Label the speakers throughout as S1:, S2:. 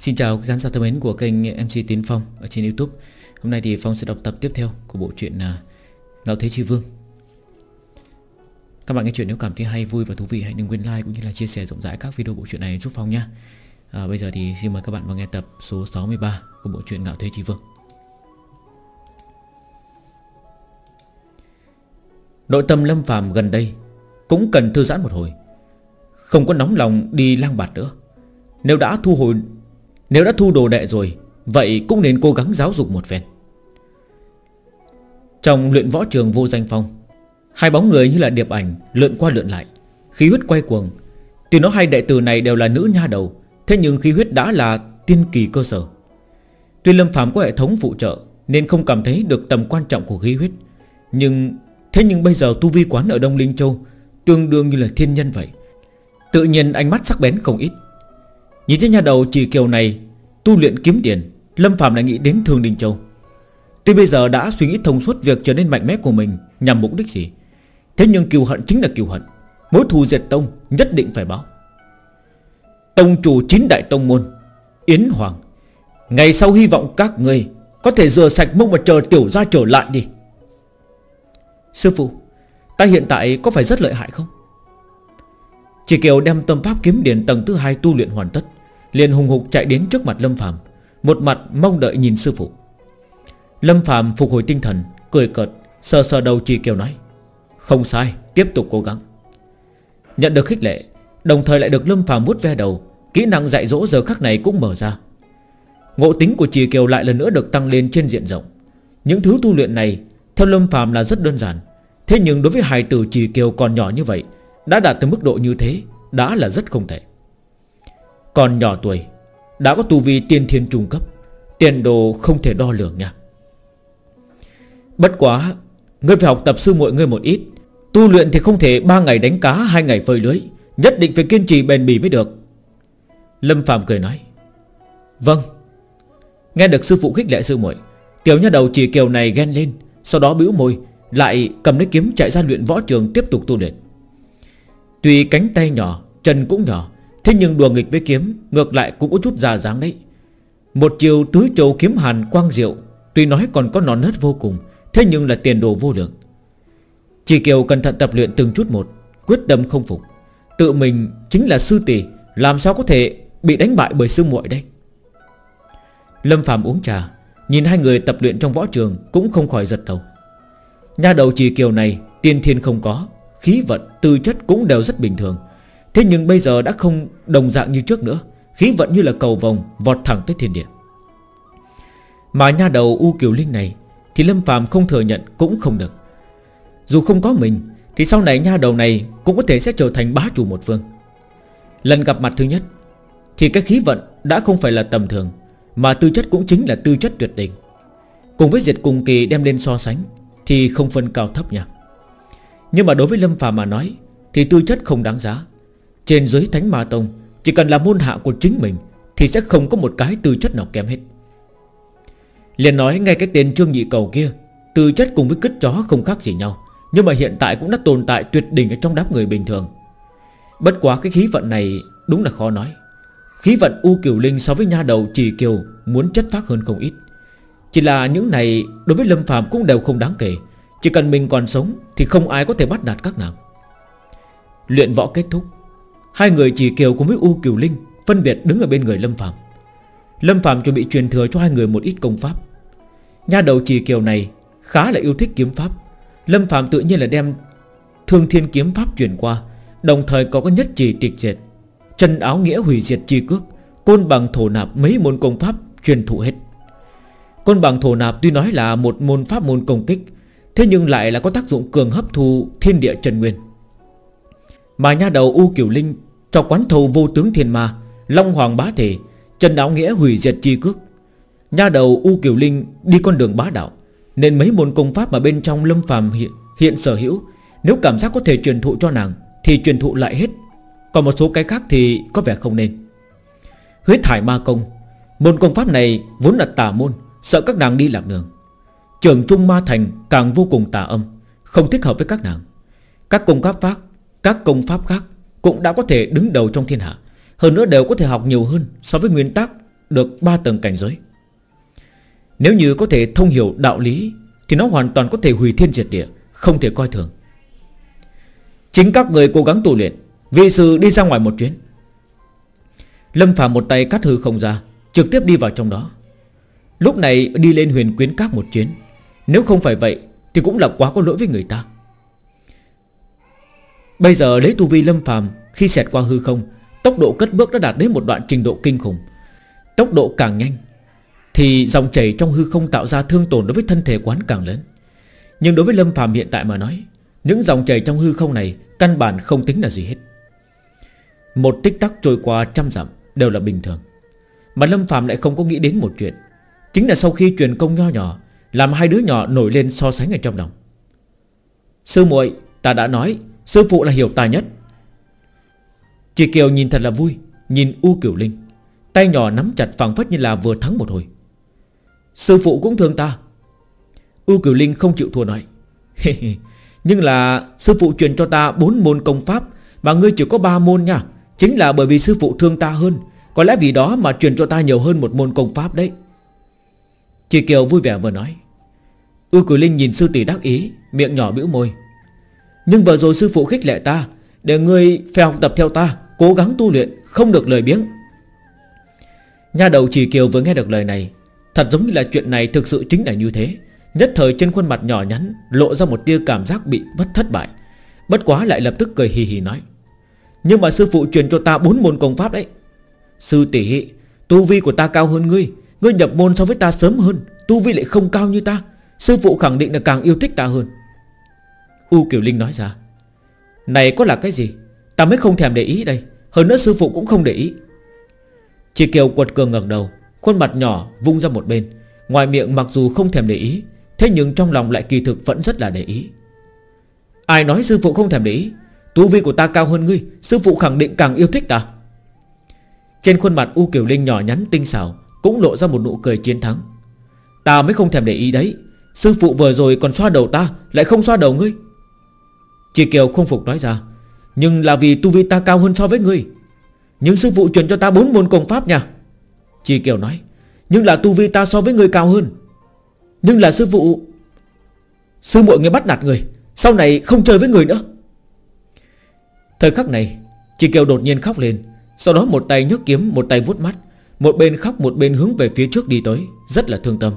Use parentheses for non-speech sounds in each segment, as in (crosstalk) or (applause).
S1: Xin chào các khán giả thân mến của kênh MC Tiến Phong ở trên Youtube. Hôm nay thì Phong sẽ đọc tập tiếp theo của bộ truyện à, Ngạo Thế Chi Vương. Các bạn nghe chuyện nếu cảm thấy hay, vui và thú vị hãy đừng quên like cũng như là chia sẻ rộng rãi các video bộ truyện này giúp Phong nhé à, Bây giờ thì xin mời các bạn vào nghe tập số 63 của bộ truyện Ngạo Thế Chi Vương. Nội tâm Lâm phàm gần đây Cũng cần thư giãn một hồi Không có nóng lòng đi lang bạt nữa. Nếu đã thu hồi nếu đã thu đồ đệ rồi, Vậy cũng nên cố gắng giáo dục một phen. Trong luyện võ trường vô danh phong, Hai bóng người như là điệp ảnh Lượn qua lượn lại, Khí huyết quay cuồng. Tuy nó hai đệ tử này đều là nữ nha đầu, Thế nhưng khí huyết đã là tiên kỳ cơ sở. Tuy Lâm Phạm có hệ thống phụ trợ Nên không cảm thấy được tầm quan trọng của khí huyết, Nhưng Thế nhưng bây giờ tu vi quán ở Đông Linh Châu Tương đương như là thiên nhân vậy. Tự nhiên ánh mắt sắc bén không ít. Nhìn thấy nhà đầu chỉ kiều này, Tu luyện kiếm điển, Lâm Phạm lại nghĩ đến Thương Đình Châu. Tuy bây giờ đã suy nghĩ thông suốt việc trở nên mạnh mẽ của mình Nhằm mục đích gì, Thế nhưng kiều hận chính là kiều hận. Mối thù diệt tông nhất định phải báo. Tông chủ chín đại tông môn, Yến Hoàng, Ngày sau hy vọng các người Có thể rửa sạch mông mà chờ tiểu ra trở lại đi. Sư phụ, Ta hiện tại có phải rất lợi hại không? Chỉ Kiều đem tâm pháp kiếm điển tầng thứ hai tu luyện hoàn tất liền hùng hục chạy đến trước mặt Lâm Phạm Một mặt mong đợi nhìn sư phụ. Lâm Phạm phục hồi tinh thần, Cười cợt, Sờ sờ đầu Chỉ Kiều nói, Không sai, tiếp tục cố gắng. Nhận được khích lệ, Đồng thời lại được Lâm Phạm vuốt ve đầu, Kỹ năng dạy dỗ giờ khắc này cũng mở ra. Ngộ tính của Trì Kiều lại lần nữa được tăng lên trên diện rộng. Những thứ tu luyện này, Theo Lâm Phạm là rất đơn giản. Thế nhưng đối với hài tử Trì Kiều còn nhỏ như vậy, Đã đạt tới mức độ như thế, Đã là rất không thể. Còn nhỏ tuổi, Đã có tu vi tiên thiên trung cấp, Tiền đồ không thể đo lường nha. Bất quá, Ngươi phải học tập sư muội ngươi một ít. Tu luyện thì không thể ba ngày đánh cá, hai ngày phơi lưới. Nhất định phải kiên trì bền bỉ mới được. Lâm Phạm cười nói Vâng. Nghe được sư phụ khích lệ sư muội, Tiểu nha đầu chỉ kiều này ghen lên, Sau đó bĩu môi, Lại cầm lấy kiếm chạy ra luyện võ trường tiếp tục tu luyện. Tuy cánh tay nhỏ, Chân cũng nhỏ Thế nhưng đùa nghịch với kiếm Ngược lại cũng có chút già dáng đấy. Một chiều tứ châu kiếm hàn quang diệu Tuy nói còn có nón nớt vô cùng Thế nhưng là tiền đồ vô lượng. Chỉ Kiều cẩn thận tập luyện từng chút một Quyết tâm không phục. Tự mình chính là sư tỷ Làm sao có thể bị đánh bại bởi sư muội đây? Lâm Phạm uống trà Nhìn hai người tập luyện trong võ trường Cũng không khỏi giật đầu. Nhà đầu chỉ kiều này tiên thiên không có Khí vận, tư chất cũng đều rất bình thường. Thế nhưng bây giờ đã không đồng dạng như trước nữa. Khí vận như là cầu vòng, Vọt thẳng tới thiên địa. Mà nha đầu U Kiều Linh này Thì Lâm phàm không thừa nhận cũng không được. Dù không có mình, Thì sau này nha đầu này Cũng có thể sẽ trở thành bá chủ một phương. Lần gặp mặt thứ nhất, Thì cái khí vận đã không phải là tầm thường, Mà tư chất cũng chính là tư chất tuyệt đỉnh. Cùng với diệt cùng kỳ đem lên so sánh, Thì không phân cao thấp nha. Nhưng mà đối với Lâm Phàm mà nói, Thì tư chất không đáng giá. Trên dưới Thánh Ma Tông, Chỉ cần là môn hạ của chính mình, Thì sẽ không có một cái tư chất nào kém hết. Liền nói ngay cái tên Trương Nhị Cầu kia, Tư chất cùng với cứt chó không khác gì nhau, Nhưng mà hiện tại cũng đã tồn tại tuyệt đỉnh ở trong đám người bình thường. Bất quá cái khí vận này đúng là khó nói. Khí vận U Kiều Linh so với nha đầu Chỉ Kiều Muốn chất phát hơn không ít. Chỉ là những này đối với Lâm Phạm cũng đều không đáng kể, Chỉ cần mình còn sống Thì không ai có thể bắt nạt các nàng. Luyện võ kết thúc. Hai người Chỉ Kiều cùng với U Kiều Linh, Phân biệt đứng ở bên người Lâm Phạm Lâm Phạm chuẩn bị truyền thừa cho hai người một ít công pháp. Nha đầu Chỉ Kiều này Khá là yêu thích kiếm pháp. Lâm Phạm tự nhiên là đem Thương thiên kiếm pháp truyền qua, Đồng thời có có nhất chỉ tịch diệt. Chân áo nghĩa hủy diệt chi cước, Côn bằng thổ nạp mấy môn công pháp Truyền thụ hết. Côn bằng thổ nạp tuy nói là một môn pháp môn công kích, Thế nhưng lại là có tác dụng cường hấp thu Thiên địa trần nguyên. Mà nha đầu U Kiều Linh Cho quán thầu vô tướng thiên ma Long hoàng bá thể Trần Đạo nghĩa hủy diệt chi cước. Nha đầu U Kiều Linh đi con đường bá đạo Nên mấy môn công pháp mà bên trong lâm phàm hiện, hiện sở hữu Nếu cảm giác có thể truyền thụ cho nàng Thì truyền thụ lại hết. Còn một số cái khác thì có vẻ không nên. Huyết thải ma công Môn công pháp này vốn là tà môn Sợ các nàng đi lạc đường. Trường Trung Ma Thành càng vô cùng tà âm Không thích hợp với các nàng. Các công pháp khác các công pháp khác Cũng đã có thể đứng đầu trong thiên hạ. Hơn nữa đều có thể học nhiều hơn So với nguyên tắc được 3 tầng cảnh giới. Nếu như có thể thông hiểu đạo lý, Thì nó hoàn toàn có thể hủy thiên diệt địa, Không thể coi thường. Chính các người cố gắng tu luyện Vị sư đi ra ngoài một chuyến. Lâm Phạm một tay cắt hư không ra, Trực tiếp đi vào trong đó. Lúc này đi lên huyền quyến các một chuyến. Nếu không phải vậy, Thì cũng là quá có lỗi với người ta. Bây giờ lấy tu vi Lâm phàm Khi xẹt qua hư không, Tốc độ cất bước đã đạt đến một đoạn trình độ kinh khủng. Tốc độ càng nhanh Thì dòng chảy trong hư không tạo ra thương tổn đối với thân thể quán càng lớn. Nhưng đối với Lâm phàm hiện tại mà nói, Những dòng chảy trong hư không này Căn bản không tính là gì hết. Một tích tắc trôi qua trăm dặm Đều là bình thường. Mà Lâm phàm lại không có nghĩ đến một chuyện, Chính là sau khi truyền công nho nhỏ, Làm hai đứa nhỏ nổi lên so sánh ở trong lòng. Sư muội, Ta đã nói Sư phụ là hiểu ta nhất. Chị Kiều nhìn thật là vui, Nhìn U Kiều Linh. Tay nhỏ nắm chặt phẳng phất như là vừa thắng một hồi. Sư phụ cũng thương ta. U Kiều Linh không chịu thua nói Nhưng là sư phụ truyền cho ta bốn môn công pháp Mà ngươi chỉ có ba môn nha. Chính là bởi vì sư phụ thương ta hơn, Có lẽ vì đó mà truyền cho ta nhiều hơn một môn công pháp đấy. Chị Kiều vui vẻ vừa nói. U Kiều Linh nhìn sư tỷ đắc ý, Miệng nhỏ bĩu môi. Nhưng vừa rồi sư phụ khích lệ ta, Để ngươi phải học tập theo ta, Cố gắng tu luyện, Không được lời biếng. Nhà đầu chỉ kiều vừa nghe được lời này, Thật giống như là chuyện này thực sự chính là như thế. Nhất thời trên khuôn mặt nhỏ nhắn Lộ ra một tia cảm giác bị bất thất bại. Bất quá lại lập tức cười hì hì nói, Nhưng mà sư phụ truyền cho ta bốn môn công pháp đấy. Sư tỷ, Tu vi của ta cao hơn ngươi Ngươi nhập môn so với ta sớm hơn, Tu vi lại không cao như ta. Sư phụ khẳng định là càng yêu thích ta hơn. U Kiều Linh nói ra. Này có là cái gì? Ta mới không thèm để ý đây. Hơn nữa sư phụ cũng không để ý. Chị Kiều quật cường ngẩng đầu, Khuôn mặt nhỏ vung ra một bên. Ngoài miệng mặc dù không thèm để ý, Thế nhưng trong lòng lại kỳ thực vẫn rất là để ý. Ai nói sư phụ không thèm để ý? Tu vi của ta cao hơn ngươi, Sư phụ khẳng định càng yêu thích ta. Trên khuôn mặt U Kiều Linh nhỏ nhắn tinh xảo, Cũng lộ ra một nụ cười chiến thắng. Ta mới không thèm để ý đấy. Sư phụ vừa rồi còn xoa đầu ta, Lại không xoa đầu ngươi. Chị Kiều không phục nói ra. Nhưng là vì tu vi ta cao hơn so với ngươi Nhưng sư phụ truyền cho ta bốn môn công pháp nha. Chị Kiều nói. Nhưng là tu vi ta so với ngươi cao hơn. Nhưng là sư phụ, Sư muội người bắt nạt người. Sau này không chơi với người nữa. Thời khắc này, Chị Kiều đột nhiên khóc lên. Sau đó một tay nhấc kiếm, một tay vuốt mắt. Một bên khóc, một bên hướng về phía trước đi tới. Rất là thương tâm.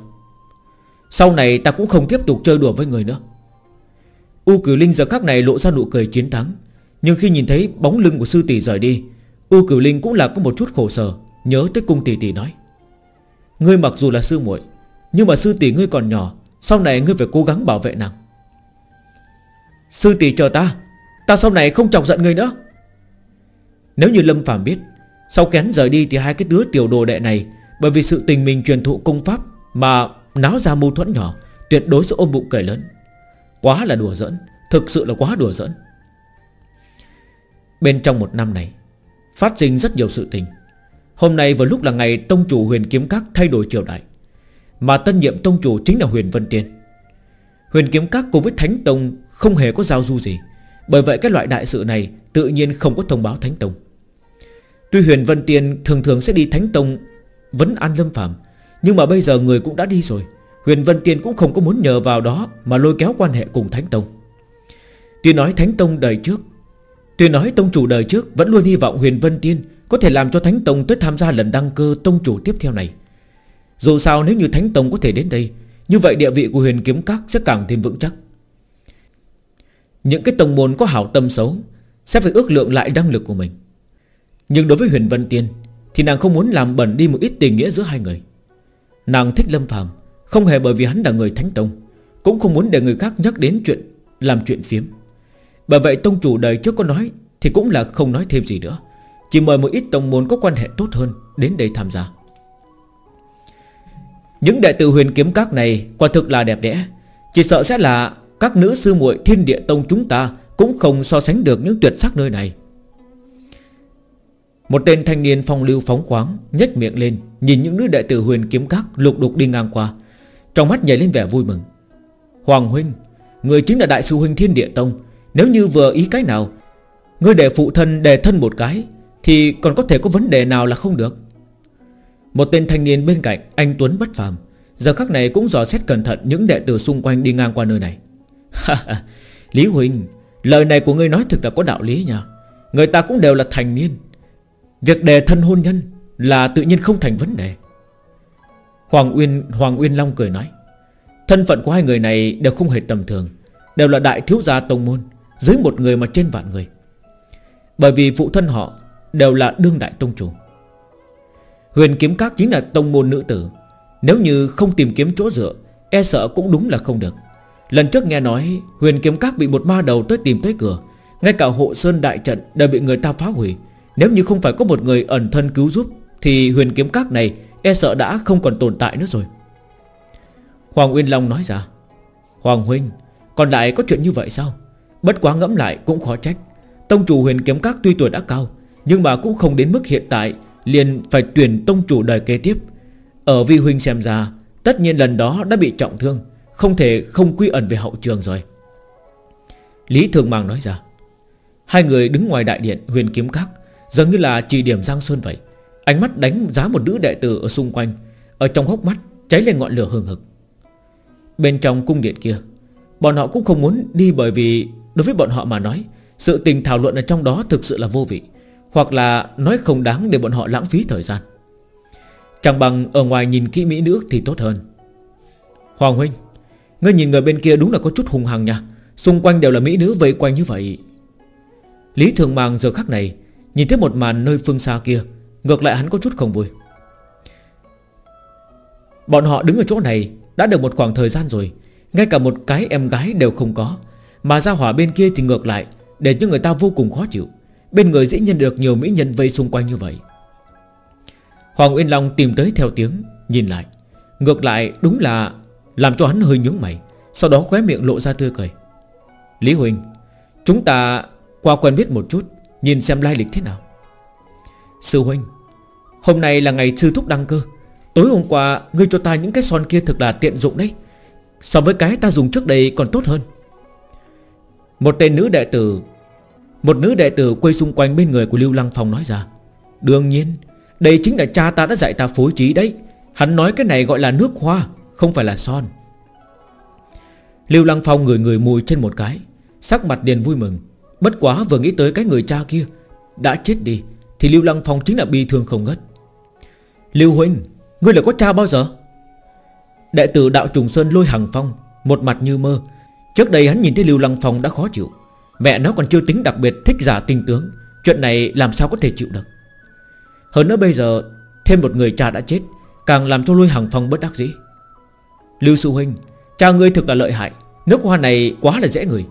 S1: Sau này ta cũng không tiếp tục chơi đùa với người nữa. U Cửu Linh giờ khắc này lộ ra nụ cười chiến thắng. Nhưng khi nhìn thấy bóng lưng của sư tỷ rời đi, U Cửu Linh cũng là có một chút khổ sở, Nhớ tới cung tỷ tỷ nói. Ngươi mặc dù là sư muội, Nhưng mà sư tỷ ngươi còn nhỏ, Sau này ngươi phải cố gắng bảo vệ nàng. Sư tỷ chờ ta Ta sau này không chọc giận ngươi nữa. Nếu như Lâm Phạm biết, Sau kén rời đi thì hai cái đứa tiểu đồ đệ này, Bởi vì sự tình mình truyền thụ công pháp Mà náo ra mâu thuẫn nhỏ, Tuyệt đối sẽ ôm bụng cười lớn. Quá là đùa giỡn, Thực sự là quá đùa giỡn. Bên trong một năm này, Phát sinh rất nhiều sự tình. Hôm nay vào lúc là ngày Tông chủ huyền kiếm các thay đổi triều đại, Mà tân nhiệm Tông chủ chính là huyền Vân Tiên. Huyền kiếm các cùng với Thánh Tông Không hề có giao du gì, Bởi vậy cái loại đại sự này Tự nhiên không có thông báo Thánh Tông. Tuy huyền Vân Tiên thường thường sẽ đi Thánh Tông vấn an lâm phạm Nhưng mà bây giờ người cũng đã đi rồi Huyền Vân Tiên cũng không có muốn nhờ vào đó Mà lôi kéo quan hệ cùng Thánh Tông. Tuy nói Thánh Tông đời trước, Tuy nói Tông chủ đời trước Vẫn luôn hy vọng Huyền Vân Tiên Có thể làm cho Thánh Tông tới tham gia lần đăng cơ Tông chủ tiếp theo này. Dù sao nếu như Thánh Tông có thể đến đây, Như vậy địa vị của huyền kiếm các sẽ càng thêm vững chắc. Những cái tông môn có hảo tâm xấu Sẽ phải ước lượng lại năng lực của mình. Nhưng đối với huyền Vân Tiên Thì nàng không muốn làm bẩn đi một ít tình nghĩa giữa hai người. Nàng thích Lâm Phàm không hề bởi vì hắn là người Thánh Tông, Cũng không muốn để người khác nhắc đến chuyện Làm chuyện phiếm. Bởi vậy tông chủ đời trước có nói Thì cũng là không nói thêm gì nữa. Chỉ mời một ít tông môn có quan hệ tốt hơn Đến đây tham gia. Những đệ tử huyền kiếm các này Quả thực là đẹp đẽ. Chỉ sợ sẽ là các nữ sư muội thiên địa tông chúng ta Cũng không so sánh được những tuyệt sắc nơi này. Một tên thanh niên phong lưu phóng khoáng nhếch miệng lên, Nhìn những nữ đệ tử huyền kiếm các lục đục đi ngang qua trong mắt nhảy lên vẻ vui mừng. Hoàng huynh, Người chính là đại sư huynh thiên địa tông, Nếu như vừa ý cái nào Người để phụ thân đề thân một cái, Thì còn có thể có vấn đề nào là không được? Một tên thanh niên bên cạnh, Anh Tuấn bất phàm, Giờ khắc này cũng dò xét cẩn thận Những đệ tử xung quanh đi ngang qua nơi này. Lý huynh, Lời này của ngươi nói thực là có đạo lý nha Người ta cũng đều là thành niên, Việc đề thân hôn nhân Là tự nhiên không thành vấn đề. Hoàng Uyên Hoàng Uyên Long cười nói, Thân phận của hai người này đều không hề tầm thường, Đều là đại thiếu gia tông môn, Dưới một người mà trên vạn người. Bởi vì phụ thân họ Đều là đương đại tông chủ. Huyền kiếm các chính là tông môn nữ tử, Nếu như không tìm kiếm chỗ dựa E sợ cũng đúng là không được. Lần trước nghe nói Huyền kiếm các bị một ma đầu tới tìm tới cửa, Ngay cả hộ sơn đại trận đều bị người ta phá hủy. Nếu như không phải có một người ẩn thân cứu giúp, Thì huyền kiếm các này E sợ đã không còn tồn tại nữa rồi. Hoàng Uyên Long nói ra, Hoàng Huynh, Còn lại có chuyện như vậy sao? Bất quá ngẫm lại cũng khó trách. Tông chủ huyền kiếm các tuy tuổi đã cao, Nhưng mà cũng không đến mức hiện tại, Liền phải tuyển tông chủ đời kế tiếp. Ở Vi Huynh xem ra, Tất nhiên lần đó đã bị trọng thương, Không thể không quy ẩn về hậu trường rồi. Lý Thường Màng nói ra, Hai người đứng ngoài đại điện huyền kiếm các Giống như là chỉ điểm Giang Sơn vậy. Ánh mắt đánh giá một nữ đệ tử ở xung quanh. Ở trong hốc mắt, cháy lên ngọn lửa hừng hực. Bên trong cung điện kia, Bọn họ cũng không muốn đi bởi vì Đối với bọn họ mà nói, Sự tình thảo luận ở trong đó thực sự là vô vị, Hoặc là nói không đáng để bọn họ lãng phí thời gian. Chẳng bằng ở ngoài nhìn kỹ mỹ nữ thì tốt hơn. Hoàng Huynh, Ngươi nhìn người bên kia đúng là có chút hung hăng nha. Xung quanh đều là mỹ nữ vây quanh như vậy. Lý Thường màng giờ khắc này Nhìn thấy một màn nơi phương xa kia Ngược lại hắn có chút không vui. Bọn họ đứng ở chỗ này Đã được một khoảng thời gian rồi, Ngay cả một cái em gái đều không có, Mà ra hỏa bên kia thì ngược lại, Để cho người ta vô cùng khó chịu. Bên người dễ nhận được nhiều mỹ nhân vây xung quanh như vậy. Hoàng Uyên Long tìm tới theo tiếng, Nhìn lại. Ngược lại đúng là Làm cho hắn hơi nhướng mày, Sau đó khóe miệng lộ ra tươi cười. Lý Huỳnh, Chúng ta qua quen biết một chút, Nhìn xem lai lịch thế nào. Sư Huynh Hôm nay là ngày sư thúc đăng cơ. Tối hôm qua, ngươi cho ta những cái son kia thực là tiện dụng đấy. So với cái ta dùng trước đây còn tốt hơn. Một tên nữ đệ tử, Một nữ đệ tử quay xung quanh bên người của Lưu Lăng Phong nói ra. Đương nhiên, Đây chính là cha ta đã dạy ta phối trí đấy. Hắn nói cái này gọi là nước hoa, Không phải là son. Lưu Lăng Phong người người mùi trên một cái, Sắc mặt điền vui mừng. Bất quá vừa nghĩ tới cái người cha kia, Đã chết đi, Thì Lưu Lăng Phong chính là bi thương không ngất Lưu Huynh, Ngươi là có cha bao giờ? Đệ tử đạo trùng sơn lôi hằng phong, Một mặt như mơ. Trước đây hắn nhìn thấy Lưu Lăng Phong đã khó chịu. Mẹ nó còn chưa tính đặc biệt thích giả tình tướng. Chuyện này làm sao có thể chịu được? Hơn nữa bây giờ, Thêm một người cha đã chết, Càng làm cho lôi hằng phong bất đắc dĩ. Lưu Sư Huynh, Cha ngươi thực là lợi hại. Nước hoa này quá là dễ người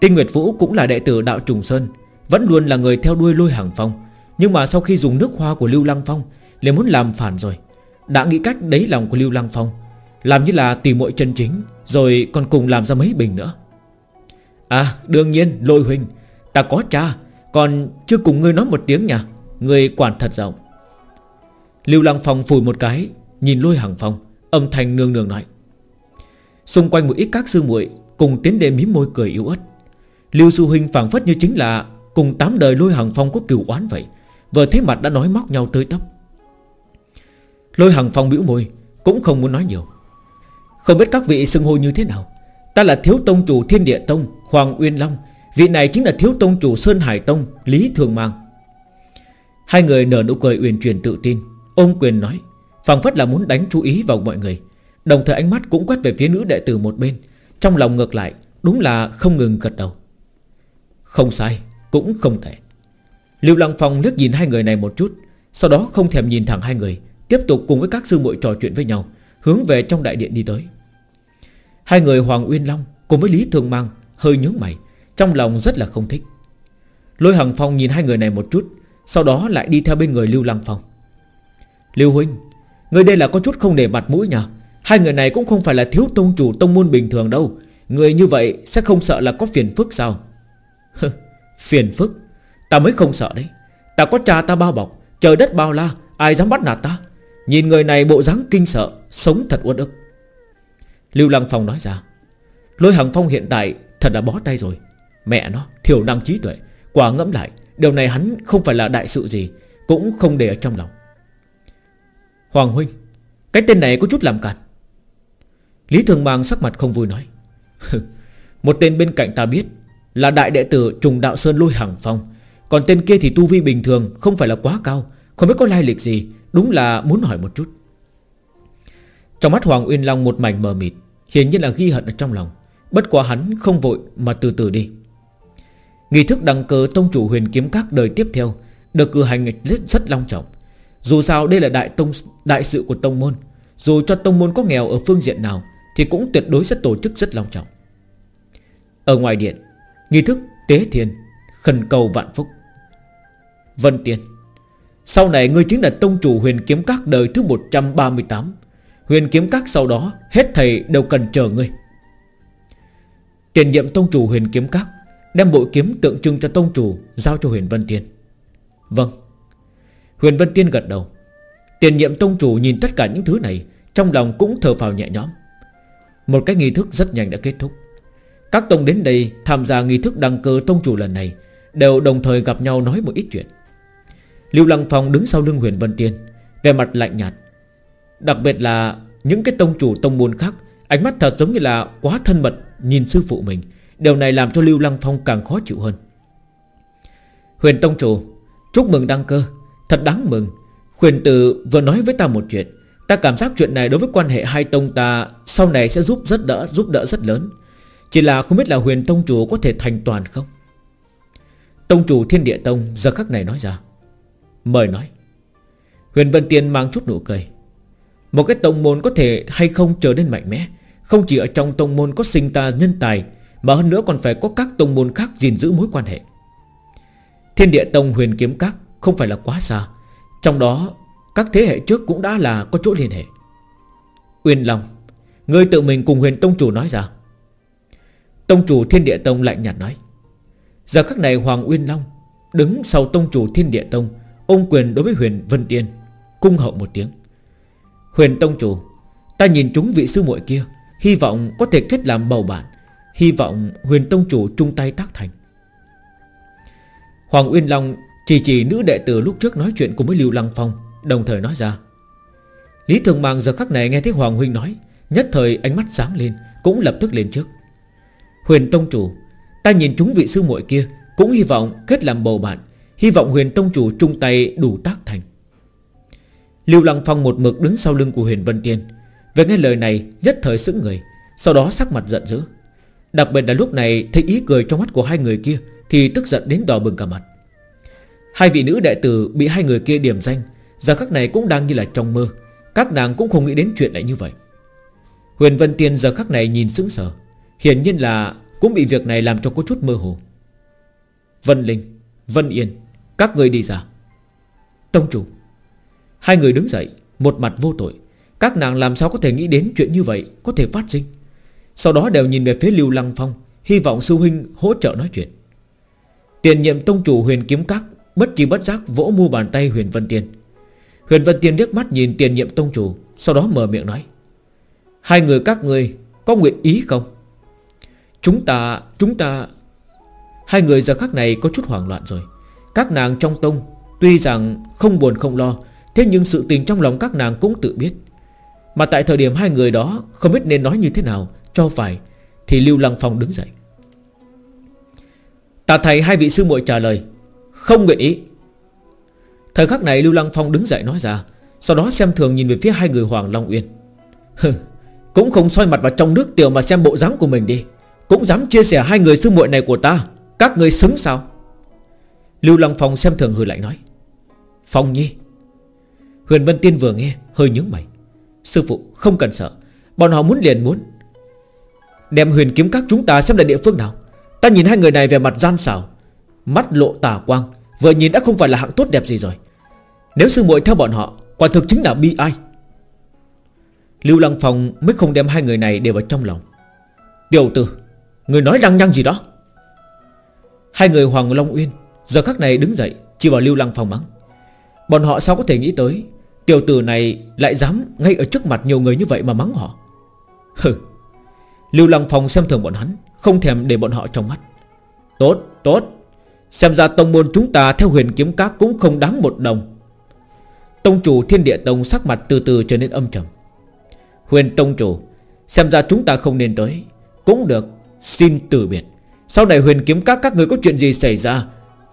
S1: Tinh Nguyệt Vũ cũng là đệ tử đạo trùng sơn, Vẫn luôn là người theo đuôi lôi Hằng phong. Nhưng mà sau khi dùng nước hoa của Lưu Lăng Phong liền muốn làm phản rồi. Đã nghĩ cách đấy lòng của Lưu Lăng Phong, Làm như là tìm muội chân chính, Rồi còn cùng làm ra mấy bình nữa. À đương nhiên, lôi huynh Ta có cha, Còn chưa cùng ngươi nói một tiếng nha, Ngươi quản thật rộng. Lưu Lăng Phong phủi một cái, Nhìn lôi hàng phong, Âm thanh nương nương nói. Xung quanh một ít các sư muội Cùng tiến đến mím môi cười yếu ớt. Lưu Du Huynh phảng phất như chính là Cùng tám đời lôi hàng phong có cửu oán vậy, Vừa thấy mặt đã nói móc nhau tới tấp Lôi Hằng Phong bĩu môi, Cũng không muốn nói nhiều. Không biết các vị xưng hô như thế nào. Ta là thiếu tông chủ thiên địa tông, Hoàng Uyên Long. Vị này chính là thiếu tông chủ Sơn Hải Tông, Lý Thường Mang. Hai người nở nụ cười uyển chuyển tự tin. Ôm quyền nói, phảng phất là muốn đánh chú ý vào mọi người. Đồng thời ánh mắt cũng quét về phía nữ đệ tử một bên. Trong lòng ngược lại, Đúng là không ngừng gật đầu. Không sai, Cũng không thể Lưu Lăng Phong liếc nhìn hai người này một chút, Sau đó không thèm nhìn thẳng hai người. Tiếp tục cùng với các sư muội trò chuyện với nhau, Hướng về trong đại điện đi tới. Hai người Hoàng Uyên Long Cùng với Lý thường Mang hơi nhướng mày, Trong lòng rất là không thích. Lôi Hằng Phong nhìn hai người này một chút, Sau đó lại đi theo bên người Lưu Lăng Phong. Lưu Huynh, Người đây là có chút không để mặt mũi nhỉ? Hai người này cũng không phải là thiếu tông chủ tông môn bình thường đâu. Người như vậy sẽ không sợ là có phiền phức sao? (laughs) Phiền phức? Ta mới không sợ đấy. Ta có cha ta bao bọc, Trời đất bao la, Ai dám bắt nạt ta? Nhìn người này bộ dáng kinh sợ, Sống thật uất ức. Lưu Lăng Phong nói ra, Lôi Hằng Phong hiện tại thật đã bó tay rồi. Mẹ nó, thiểu năng trí tuệ. Quả ngẫm lại, Điều này hắn không phải là đại sự gì, Cũng không để ở trong lòng. Hoàng Huynh, Cái tên này có chút làm cản Lý Thường Mang sắc mặt không vui nói Một tên bên cạnh ta biết Là đại đệ tử trùng đạo Sơn Lôi Hằng Phong. Còn tên kia thì tu vi bình thường, Không phải là quá cao, Không biết có lai lịch gì. Đúng là muốn hỏi một chút. Trong mắt Hoàng Uyên Long một mảnh mờ mịt Hiển nhiên là ghi hận ở trong lòng. Bất quá hắn không vội mà từ từ đi. Nghi thức đăng cơ tông chủ huyền kiếm các đời tiếp theo Được cử hành rất, rất long trọng. Dù sao đây là đại tông đại sự của tông môn. Dù cho tông môn có nghèo ở phương diện nào Thì cũng tuyệt đối sẽ tổ chức rất long trọng. Ở ngoài điện Nghi thức tế thiên Khẩn cầu vạn phúc. Vân Tiên. Sau này ngươi chính là tông chủ huyền kiếm các đời thứ 138 Huyền kiếm các sau đó, Hết thầy đều cần chờ ngươi. Tiền nhiệm tông chủ huyền kiếm các, Đem bội kiếm tượng trưng cho tông chủ, Giao cho huyền Vân Tiên. Vâng. Huyền Vân Tiên gật đầu. Tiền nhiệm tông chủ nhìn tất cả những thứ này, Trong lòng cũng thở phào nhẹ nhõm. Một cái nghi thức rất nhanh đã kết thúc. Các tông đến đây tham gia nghi thức đăng cơ tông chủ lần này, Đều đồng thời gặp nhau nói một ít chuyện. Lưu Lăng Phong đứng sau lưng huyền Vân Tiên Về mặt lạnh nhạt. Đặc biệt là những cái tông chủ tông môn khác, Ánh mắt thật giống như là quá thân mật Nhìn sư phụ mình. Điều này làm cho Lưu Lăng Phong càng khó chịu hơn. Huyền Tông Chủ, Chúc mừng đăng cơ. Thật đáng mừng. Huyền Tử vừa nói với ta một chuyện. Ta cảm giác chuyện này đối với quan hệ hai tông ta Sau này sẽ giúp rất đỡ, giúp đỡ rất lớn. Chỉ là không biết là huyền tông chủ có thể thành toàn không? Tông chủ thiên địa tông Giờ khắc này nói ra. Mời nói. Huyền Vân Tiên mang chút nụ cười. Một cái tông môn có thể hay không trở nên mạnh mẽ, Không chỉ ở trong tông môn có sinh ta nhân tài, Mà hơn nữa còn phải có các tông môn khác gìn giữ mối quan hệ. Thiên địa tông huyền kiếm các Không phải là quá xa, Trong đó các thế hệ trước cũng đã là có chỗ liên hệ. Uyên Long Ngươi tự mình cùng huyền tông chủ nói ra. Tông chủ thiên địa tông lạnh nhạt nói. Giờ khắc này Hoàng Uyên Long Đứng sau tông chủ thiên địa tông Ôm quyền đối với huyền Vân Tiên, Cung hậu một tiếng. Huyền tông chủ, Ta nhìn chúng vị sư muội kia, Hy vọng có thể kết làm bầu bạn. Hy vọng huyền tông chủ chung tay tác thành. Hoàng Uyên Long chỉ chỉ nữ đệ tử lúc trước nói chuyện cùng với Lưu Lăng Phong, Đồng thời nói ra. Lý Thường Mang giờ khắc này nghe thấy Hoàng Huynh nói, Nhất thời ánh mắt sáng lên, Cũng lập tức lên trước. Huyền Tông Chủ, Ta nhìn chúng vị sư muội kia, Cũng hy vọng kết làm bầu bạn. Hy vọng huyền Tông Chủ chung tay đủ tác thành. Lưu Lăng Phong một mực đứng sau lưng của huyền Vân Tiên. Về nghe lời này nhất thời sững người, Sau đó sắc mặt giận dữ. Đặc biệt là lúc này thấy ý cười trong mắt của hai người kia Thì tức giận đến đỏ bừng cả mặt. Hai vị nữ đệ tử bị hai người kia điểm danh, Giờ khắc này cũng đang như là trong mơ, Các nàng cũng không nghĩ đến chuyện lại như vậy. Huyền Vân Tiên giờ khắc này nhìn sững sờ, Hiển nhiên là Cũng bị việc này làm cho có chút mơ hồ. Vân Linh, Vân Yên các người đi ra. Tông chủ, Hai người đứng dậy, Một mặt vô tội. Các nàng làm sao có thể nghĩ đến chuyện như vậy Có thể phát sinh? Sau đó đều nhìn về phía Lưu Lăng Phong, Hy vọng sư huynh hỗ trợ nói chuyện. Tiền nhiệm tông chủ huyền kiếm các, Bất chi bất giác vỗ mu bàn tay huyền Vân Tiên. Huyền Vân Tiên liếc mắt nhìn tiền nhiệm tông chủ, Sau đó mở miệng nói, Hai người các người có nguyện ý không? Chúng ta Chúng ta Hai người giờ khắc này có chút hoảng loạn rồi. Các nàng trong tông. Tuy rằng không buồn không lo, Thế nhưng sự tình trong lòng các nàng cũng tự biết. Mà tại thời điểm hai người đó Không biết nên nói như thế nào Cho phải, Thì Lưu Lăng Phong đứng dậy. Ta thầy, hai vị sư muội trả lời. Không nguyện ý. Thời khắc này Lưu Lăng Phong đứng dậy nói ra, Sau đó xem thường nhìn về phía hai người Hoàng Long Uyên. Cũng không soi mặt vào trong nước tiểu mà xem bộ dáng của mình đi, Cũng dám chia sẻ hai người sư muội này của ta, Các người xứng sao? Lưu Lăng Phong xem thường hừ lại nói. Phong Nhi. Huyền Vân Tiên vừa nghe, hơi nhướng mày. Sư phụ không cần sợ, Bọn họ muốn liền muốn. Đem huyền kiếm các chúng ta xem là địa phương nào. Ta nhìn hai người này về mặt gian xảo, Mắt lộ tà quang, Vừa nhìn đã không phải là hạng tốt đẹp gì rồi. Nếu sư muội theo bọn họ, Quả thực chính là bi ai. Lưu Lăng Phong mới không đem hai người này đều vào trong lòng. Tiểu tử, Người nói răng nhăng gì đó? Hai người Hoàng Long Uyên Giờ khắc này đứng dậy, Chỉ vào Lưu Lăng Phong mắng. Bọn họ sao có thể nghĩ tới, Tiểu tử này lại dám ngay ở trước mặt nhiều người như vậy mà mắng họ. Hừ. Lưu Lăng Phong xem thường bọn hắn, Không thèm để bọn họ trong mắt. Tốt tốt. Xem ra tông môn chúng ta theo huyền kiếm các cũng không đáng một đồng. Tông chủ thiên địa tông sắc mặt từ từ trở nên âm trầm. Huyền tông chủ, Xem ra chúng ta không nên tới. Cũng được, Xin từ biệt. Sau này huyền kiếm các các người có chuyện gì xảy ra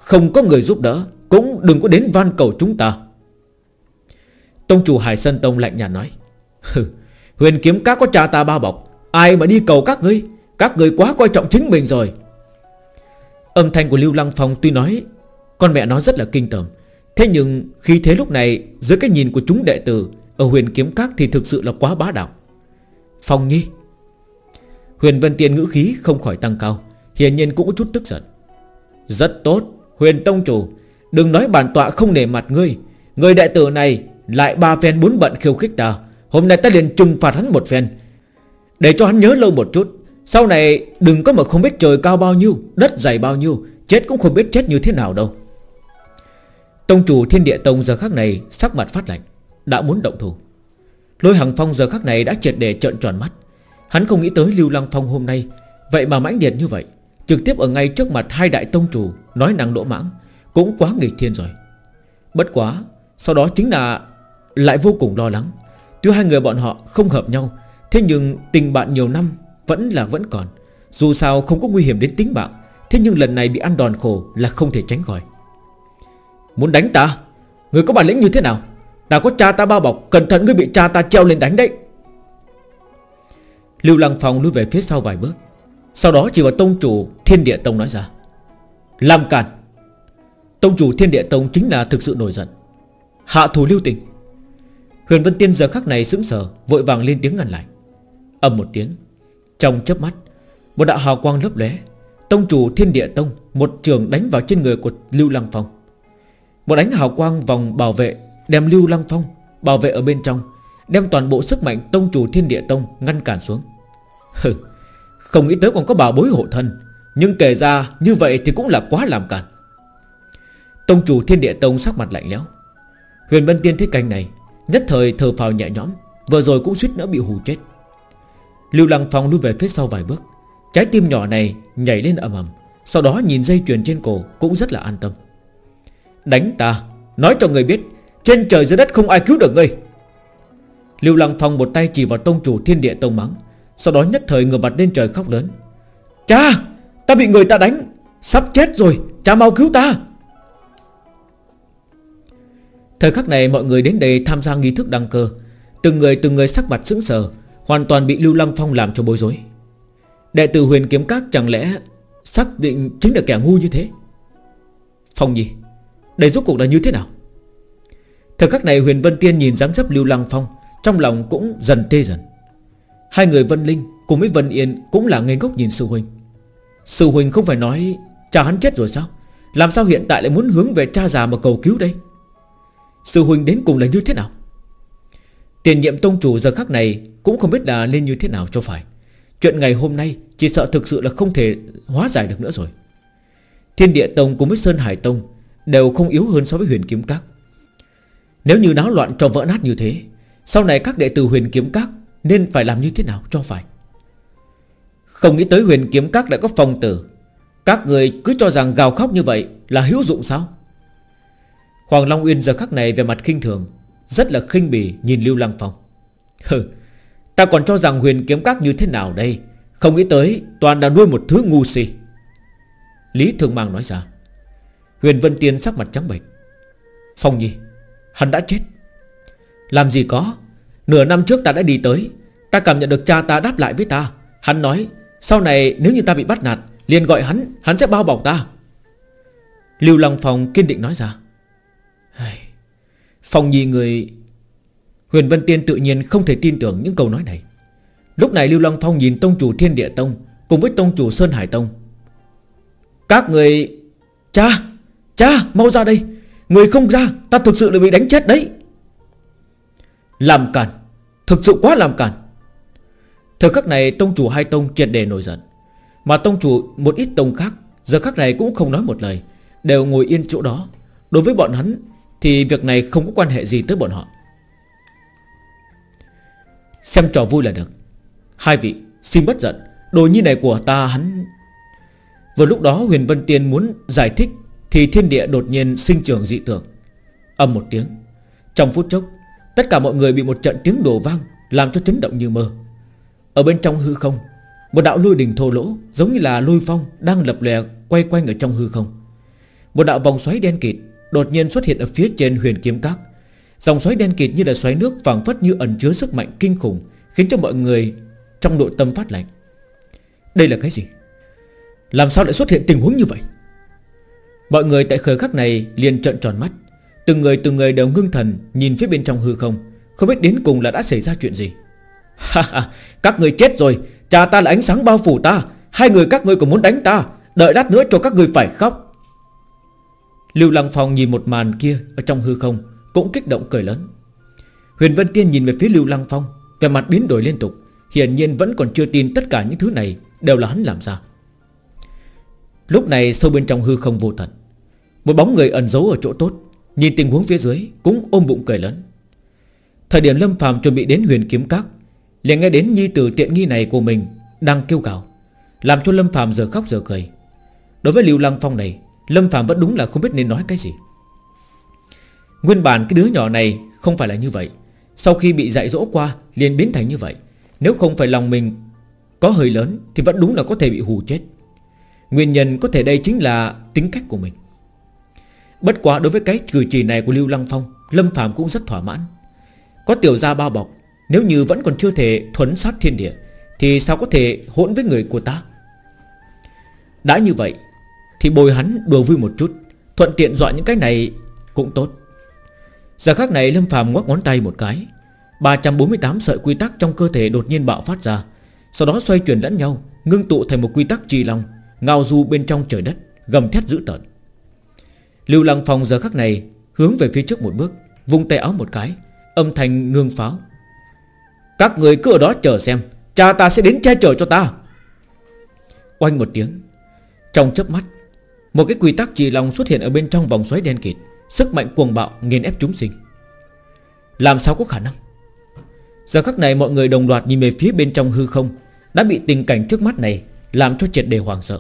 S1: không có người giúp đỡ, Cũng đừng có đến van cầu chúng ta. Tông chủ Hải Sơn Tông lạnh nhạt nói Huyền kiếm các có cha ta ba bọc, Ai mà đi cầu các ngươi? Các người quá coi trọng chính mình rồi. Âm thanh của Lưu Lăng Phong tuy nói, Con mẹ nó rất là kinh tởm. Thế nhưng khi thế lúc này, Dưới cái nhìn của chúng đệ tử, Ở huyền kiếm các thì thực sự là quá bá đạo. Phong nhi. Huyền Vân Tiên ngữ khí không khỏi tăng cao, Hiển nhiên cũng có chút tức giận. Rất tốt Huyền Tông Chủ, Đừng nói bản tọa không nể mặt ngươi. Người đại tử này lại ba phen bốn bận khiêu khích ta. Hôm nay ta liền trừng phạt hắn một phen. Để cho hắn nhớ lâu một chút. Sau này đừng có mà không biết trời cao bao nhiêu, Đất dày bao nhiêu, Chết cũng không biết chết như thế nào đâu. Tông chủ thiên địa tông giờ khắc này Sắc mặt phát lạnh, Đã muốn động thủ. Lôi Hằng Phong giờ khắc này đã triệt để trợn tròn mắt. Hắn không nghĩ tới Lưu Lăng Phong hôm nay, Vậy mà mãnh liệt như vậy. Trực tiếp ở ngay trước mặt hai đại tông chủ, Nói năng đỗ mãng, Cũng quá nghịch thiên rồi. Bất quá, Sau đó chính là Lại vô cùng lo lắng. Tuy hai người bọn họ không hợp nhau, Thế nhưng tình bạn nhiều năm Vẫn là vẫn còn. Dù sao không có nguy hiểm đến tính mạng, Thế nhưng lần này bị ăn đòn khổ là không thể tránh khỏi. Muốn đánh ta? Người có bản lĩnh như thế nào? Ta có cha ta bao bọc, Cẩn thận ngươi bị cha ta treo lên đánh đấy. Lưu Lăng Phong lui về phía sau vài bước. Sau đó chỉ vào tông chủ Thiên Địa Tông nói ra. Làm cản Tông chủ Thiên Địa Tông chính là thực sự nổi giận. Hạ thủ lưu tình. Huyền Vân Tiên giờ khắc này sững sờ, Vội vàng lên tiếng ngăn lại. Ầm một tiếng, Trong chớp mắt, Một đạo hào quang lấp lóe. Tông chủ Thiên Địa Tông, Một trường đánh vào trên người của Lưu Lăng Phong. Một đánh hào quang vòng bảo vệ Đem Lưu Lăng Phong Bảo vệ ở bên trong, Đem toàn bộ sức mạnh Tông chủ Thiên Địa Tông ngăn cản xuống. Hừ không nghĩ tới còn có bảo bối hộ thân. Nhưng kể ra như vậy thì cũng là quá làm cản Tông chủ Thiên Địa Tông sắc mặt lạnh lẽo. Huyền Vân Tiên thấy cảnh này, Nhất thời thờ phào nhẹ nhõm, Vừa rồi cũng suýt nữa bị hù chết. Lưu Lăng Phong lui về phía sau vài bước. Trái tim nhỏ này nhảy lên ầm ầm, Sau đó nhìn dây chuyền trên cổ Cũng rất là an tâm. Đánh ta, Nói cho người biết, Trên trời dưới đất không ai cứu được ngươi. Lưu Lăng Phong một tay chỉ vào tông chủ thiên địa tông mắng. Sau đó nhất thời ngửa mặt lên trời khóc lớn. Cha, Ta bị người ta đánh. Sắp chết rồi, Cha mau cứu ta. Thời khắc này mọi người đến đây tham gia nghi thức đăng cơ. Từng người từng người sắc mặt sững sờ, Hoàn toàn bị Lưu Lăng Phong làm cho bối rối. Đệ tử huyền kiếm các chẳng lẽ Xác định chính là kẻ ngu như thế? Phong nhi, Đây rốt cuộc là như thế nào? Thời khắc này huyền Vân Tiên nhìn dáng dấp Lưu Lăng Phong, Trong lòng cũng dần tê dần. Hai người Vân Linh cùng với Vân Yên Cũng là ngây ngốc nhìn sư huynh. Sư huynh không phải nói, Cha hắn chết rồi sao? Làm sao hiện tại lại muốn hướng về cha già mà cầu cứu đây? Sư huynh đến cùng là như thế nào? Tiền nhiệm tông chủ giờ khắc này Cũng không biết là nên như thế nào cho phải. Chuyện ngày hôm nay Chỉ sợ thực sự là không thể hóa giải được nữa rồi. Thiên địa tông cùng với Sơn Hải tông Đều không yếu hơn so với huyền kiếm các. Nếu như náo loạn cho vỡ nát như thế, Sau này các đệ tử huyền kiếm các nên phải làm như thế nào cho phải? Không nghĩ tới huyền kiếm các đã có phòng tử. Các người cứ cho rằng gào khóc như vậy Là hữu dụng sao? Hoàng Long Uyên giờ khắc này về mặt khinh thường, Rất là khinh bỉ nhìn Lưu Lăng Phong. Hừ, Ta còn cho rằng huyền kiếm các như thế nào đây? Không nghĩ tới toàn là nuôi một thứ ngu si. Lý Thường Mang nói ra, Huyền Vân Tiên sắc mặt trắng bệch. Phong Nhi, Hắn đã chết. Làm gì có? Nửa năm trước ta đã đi tới. Ta cảm nhận được cha ta đáp lại với ta. Hắn nói, Sau này nếu như ta bị bắt nạt, liền gọi hắn Hắn sẽ bao bọc ta. Lưu Lăng Phong kiên định nói ra. Phong Nhi người Huyền Vân Tiên tự nhiên không thể tin tưởng những câu nói này. Lúc này Lưu Lăng Phong nhìn Tông chủ Thiên Địa Tông Cùng với Tông chủ Sơn Hải Tông. Các người Cha Cha, mau ra đây. Người không ra, ta thực sự là bị đánh chết đấy. Làm cản Thực sự quá làm cản Thời khắc này Tông chủ hai Tông triệt đề nổi giận. Mà Tông chủ một ít Tông khác, Giờ khắc này cũng không nói một lời, Đều ngồi yên chỗ đó. Đối với bọn hắn Thì việc này không có quan hệ gì tới bọn họ. Xem trò vui là được. Hai vị, xin bất giận. Đồ như này của ta hắn. Vừa lúc đó huyền Vân Tiên muốn giải thích Thì thiên địa đột nhiên sinh trưởng dị tưởng Âm một tiếng. Trong phút chốc Tất cả mọi người bị một trận tiếng đổ vang, Làm cho chấn động như mơ Ở bên trong hư không, Một đạo lôi đình thô lỗ, Giống như là lôi phong, Đang lập lè quay quanh ở trong hư không. Một đạo vòng xoáy đen kịt Đột nhiên xuất hiện ở phía trên huyền kiếm các. Dòng xoáy đen kịt như là xoáy nước phảng phất như ẩn chứa sức mạnh kinh khủng, Khiến cho mọi người trong nội tâm phát lạnh. Đây là cái gì? Làm sao lại xuất hiện tình huống như vậy? Mọi người tại khởi khắc này liền trợn tròn mắt. Từng người từng người đều ngưng thần, Nhìn phía bên trong hư không. Không biết đến cùng là đã xảy ra chuyện gì. (laughs) Ha ha, Các người chết rồi. Cha ta là ánh sáng bao phủ ta. Hai người, các người còn muốn đánh ta. Đợi đắt nữa cho các người phải khóc. Lưu Lăng Phong nhìn một màn kia Ở trong hư không, Cũng kích động cười lớn. Huyền Vân Tiên nhìn về phía Lưu Lăng Phong Về mặt biến đổi liên tục. Hiển nhiên vẫn còn chưa tin tất cả những thứ này Đều là hắn làm ra. Lúc này sâu bên trong hư không vô tận. Một bóng người ẩn giấu ở chỗ tốt. Nhìn tình huống phía dưới, Cũng ôm bụng cười lớn. Thời điểm Lâm phàm chuẩn bị đến huyền kiếm các, liền nghe đến nhi tử tiện nghi này của mình Đang kêu gào, Làm cho Lâm phàm giờ khóc giờ cười. Đối với Lưu Lăng Phong này, Lâm phàm vẫn đúng là không biết nên nói cái gì. Nguyên bản cái đứa nhỏ này Không phải là như vậy. Sau khi bị dạy dỗ qua, liền biến thành như vậy. Nếu không phải lòng mình có hơi lớn, Thì vẫn đúng là có thể bị hù chết. Nguyên nhân có thể đây chính là tính cách của mình. Bất quá đối với cái cử chỉ này của Lưu Lăng Phong, Lâm Phạm cũng rất thỏa mãn. Có tiểu gia bao bọc, Nếu như vẫn còn chưa thể thuấn sát thiên địa, Thì sao có thể hỗn với người của ta? Đã như vậy, Thì bồi hắn đùa vui một chút, Thuận tiện dọa những cái này cũng tốt. Giờ khác này Lâm Phạm ngoắc ngón tay một cái 348 sợi quy tắc trong cơ thể đột nhiên bạo phát ra, Sau đó xoay chuyển lẫn nhau, Ngưng tụ thành một quy tắc trì long Ngao du bên trong trời đất, Gầm thét dữ tợn. Lưu Lăng Phong giờ khắc này Hướng về phía trước một bước, Vung tay áo một cái, Âm thanh nương pháo. Các người cứ ở đó chờ xem, Cha ta sẽ đến che chở cho ta. Oanh một tiếng, Trong chớp mắt, Một cái quy tắc trì long xuất hiện ở bên trong vòng xoáy đen kịt, Sức mạnh cuồng bạo nghiền ép chúng sinh. Làm sao có khả năng? Giờ khắc này mọi người đồng loạt nhìn về phía bên trong hư không, Đã bị tình cảnh trước mắt này Làm cho triệt đề hoàng sợ.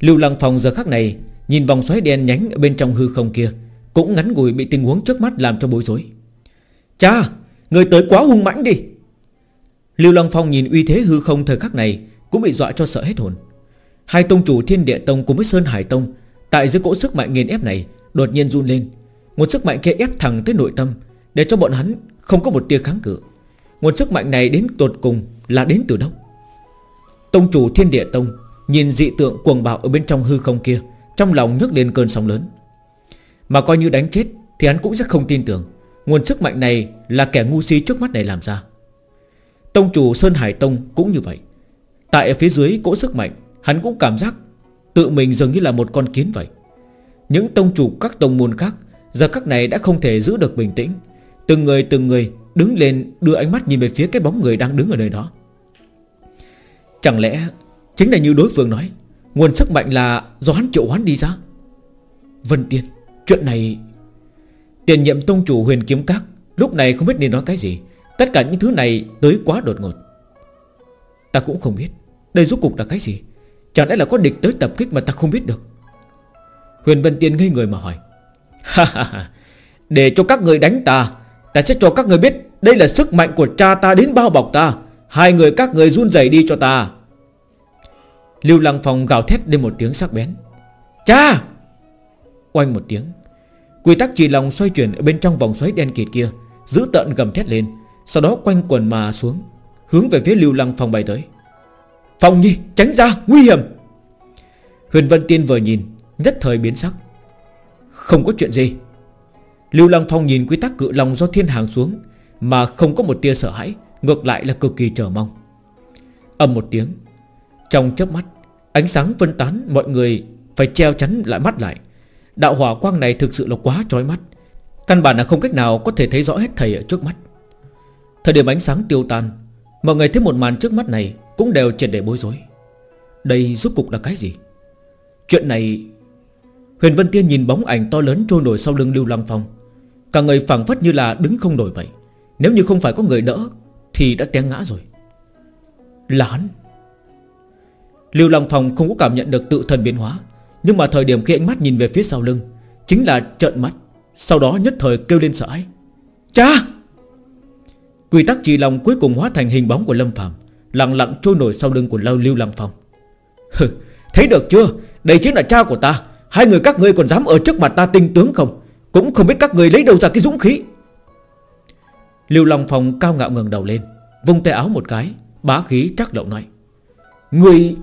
S1: Lưu Lăng Phong giờ khắc này Nhìn vòng xoáy đen nhánh ở bên trong hư không kia, Cũng ngắn ngủi bị tình huống trước mắt làm cho bối rối. Cha Người tới quá hung mãnh đi. Lưu long Phong nhìn uy thế hư không thời khắc này, Cũng bị dọa cho sợ hết hồn. Hai tông chủ thiên địa tông cùng với Sơn Hải Tông, Tại dưới cỗ sức mạnh nghiền ép này, Đột nhiên run lên. Một sức mạnh kia ép thẳng tới nội tâm, Để cho bọn hắn không có một tia kháng cự. Nguồn sức mạnh này đến tột cùng là đến từ đâu? Tông chủ thiên địa tông Nhìn dị tượng cuồng bạo ở bên trong hư không kia trong lòng nhấc lên cơn sóng lớn. Mà coi như đánh chết Thì hắn cũng rất không tin tưởng. Nguồn sức mạnh này là kẻ ngu si trước mắt này làm ra. Tông chủ Sơn Hải Tông cũng như vậy. Tại ở phía dưới cỗ sức mạnh, Hắn cũng cảm giác Tự mình dường như là một con kiến vậy. Những tông chủ các tông môn khác, Giờ các này đã không thể giữ được bình tĩnh. Từng người từng người đứng lên Đưa ánh mắt nhìn về phía cái bóng người đang đứng ở nơi đó. Chẳng lẽ Chính là như đối phương nói Nguồn sức mạnh là do hắn triệu hoán đi ra. Vân Tiên, Chuyện này, Tiền nhiệm tông chủ huyền kiếm các, Lúc này không biết nên nói cái gì. Tất cả những thứ này tới quá đột ngột. Ta cũng không biết, Đây rốt cục là cái gì? Chẳng lẽ là có địch tới tập kích mà ta không biết được? Huyền Vân Tiên ngây người mà hỏi. Ha ha ha. Để cho các người đánh ta Ta sẽ cho các người biết Đây là sức mạnh của cha ta đến bao bọc ta. Hai người các người run rẩy đi cho ta. Lưu Lăng Phong gào thét lên một tiếng sắc bén. Cha! Oanh một tiếng, Quy tắc trì lòng xoay chuyển ở bên trong vòng xoáy đen kịt kia Giữ tận gầm thét lên, Sau đó quanh quần mà xuống, Hướng về phía Lưu Lăng Phong bay tới. Phong Nhi, tránh ra, nguy hiểm! Huyền Vân Tiên vừa nhìn, Nhất thời biến sắc. Không có chuyện gì. Lưu Lăng Phong nhìn quy tắc cự lòng do thiên hàng xuống, Mà không có một tia sợ hãi, Ngược lại là cực kỳ chờ mong. Âm một tiếng, Trong chớp mắt Ánh sáng phân tán, mọi người Phải treo chắn lại mắt lại. Đạo hỏa quang này thực sự là quá trói mắt. Căn bản là không cách nào có thể thấy rõ hết thầy ở trước mắt. Thời điểm ánh sáng tiêu tan, Mọi người thấy một màn trước mắt này Cũng đều triệt để bối rối. Đây rốt cục là cái gì? Chuyện này, Huyền Vân Tiên nhìn bóng ảnh to lớn trôi nổi sau lưng Lưu Lăng Phong. Cả người phẳng phất như là đứng không nổi vậy. Nếu như không phải có người đỡ, Thì đã té ngã rồi. Là hắn. Lưu Lăng Phong không có cảm nhận được tự thân biến hóa Nhưng mà thời điểm khi ánh mắt nhìn về phía sau lưng Chính là trợn mắt Sau đó nhất thời kêu lên sợ hãi. Cha! Quy tắc trì lòng cuối cùng hóa thành hình bóng của Lâm Phạm Lặng lặng trôi nổi sau lưng của Lâu Lưu Lăng Phong. (laughs) Hừ, Thấy được chưa? Đây chính là cha của ta. Hai người các ngươi còn dám ở trước mặt ta tinh tướng không? Cũng không biết các người lấy đâu ra cái dũng khí. Lưu Long Phong cao ngạo ngẩng đầu lên Vung tay áo một cái Bá khí chắc lậu nói Người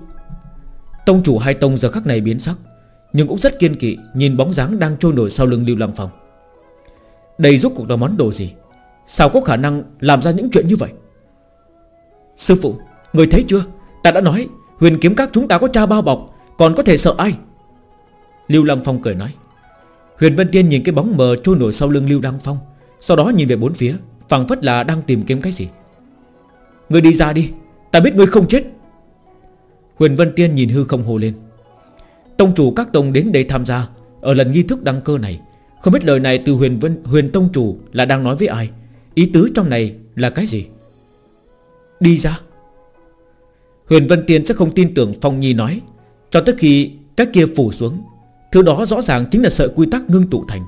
S1: Tông chủ hai tông giờ khắc này biến sắc, Nhưng cũng rất kiên kỵ Nhìn bóng dáng đang trôi nổi sau lưng Lưu Lam Phong. Đây rút cuộc là món đồ gì? Sao có khả năng làm ra những chuyện như vậy? Sư phụ, Người thấy chưa? Ta đã nói, Huyền kiếm các chúng ta có cha bao bọc, Còn có thể sợ ai? Lưu Lam Phong cười nói. Huyền Vân Tiên nhìn cái bóng mờ trôi nổi sau lưng Lưu Đăng Phong, Sau đó nhìn về bốn phía, phảng phất là đang tìm kiếm cái gì. Người đi ra đi, Ta biết người không chết. Huyền Vân Tiên nhìn hư không hồ lên. Tông chủ các tông đến đây tham gia. Ở lần nghi thức đăng cơ này, Không biết lời này từ huyền Vân, huyền tông chủ Là đang nói với ai? Ý tứ trong này là cái gì? Đi ra. Huyền Vân Tiên sẽ không tin tưởng Phong Nhi nói. Cho tới khi cái kia phủ xuống, Thứ đó rõ ràng chính là sợi quy tắc ngưng tụ thành.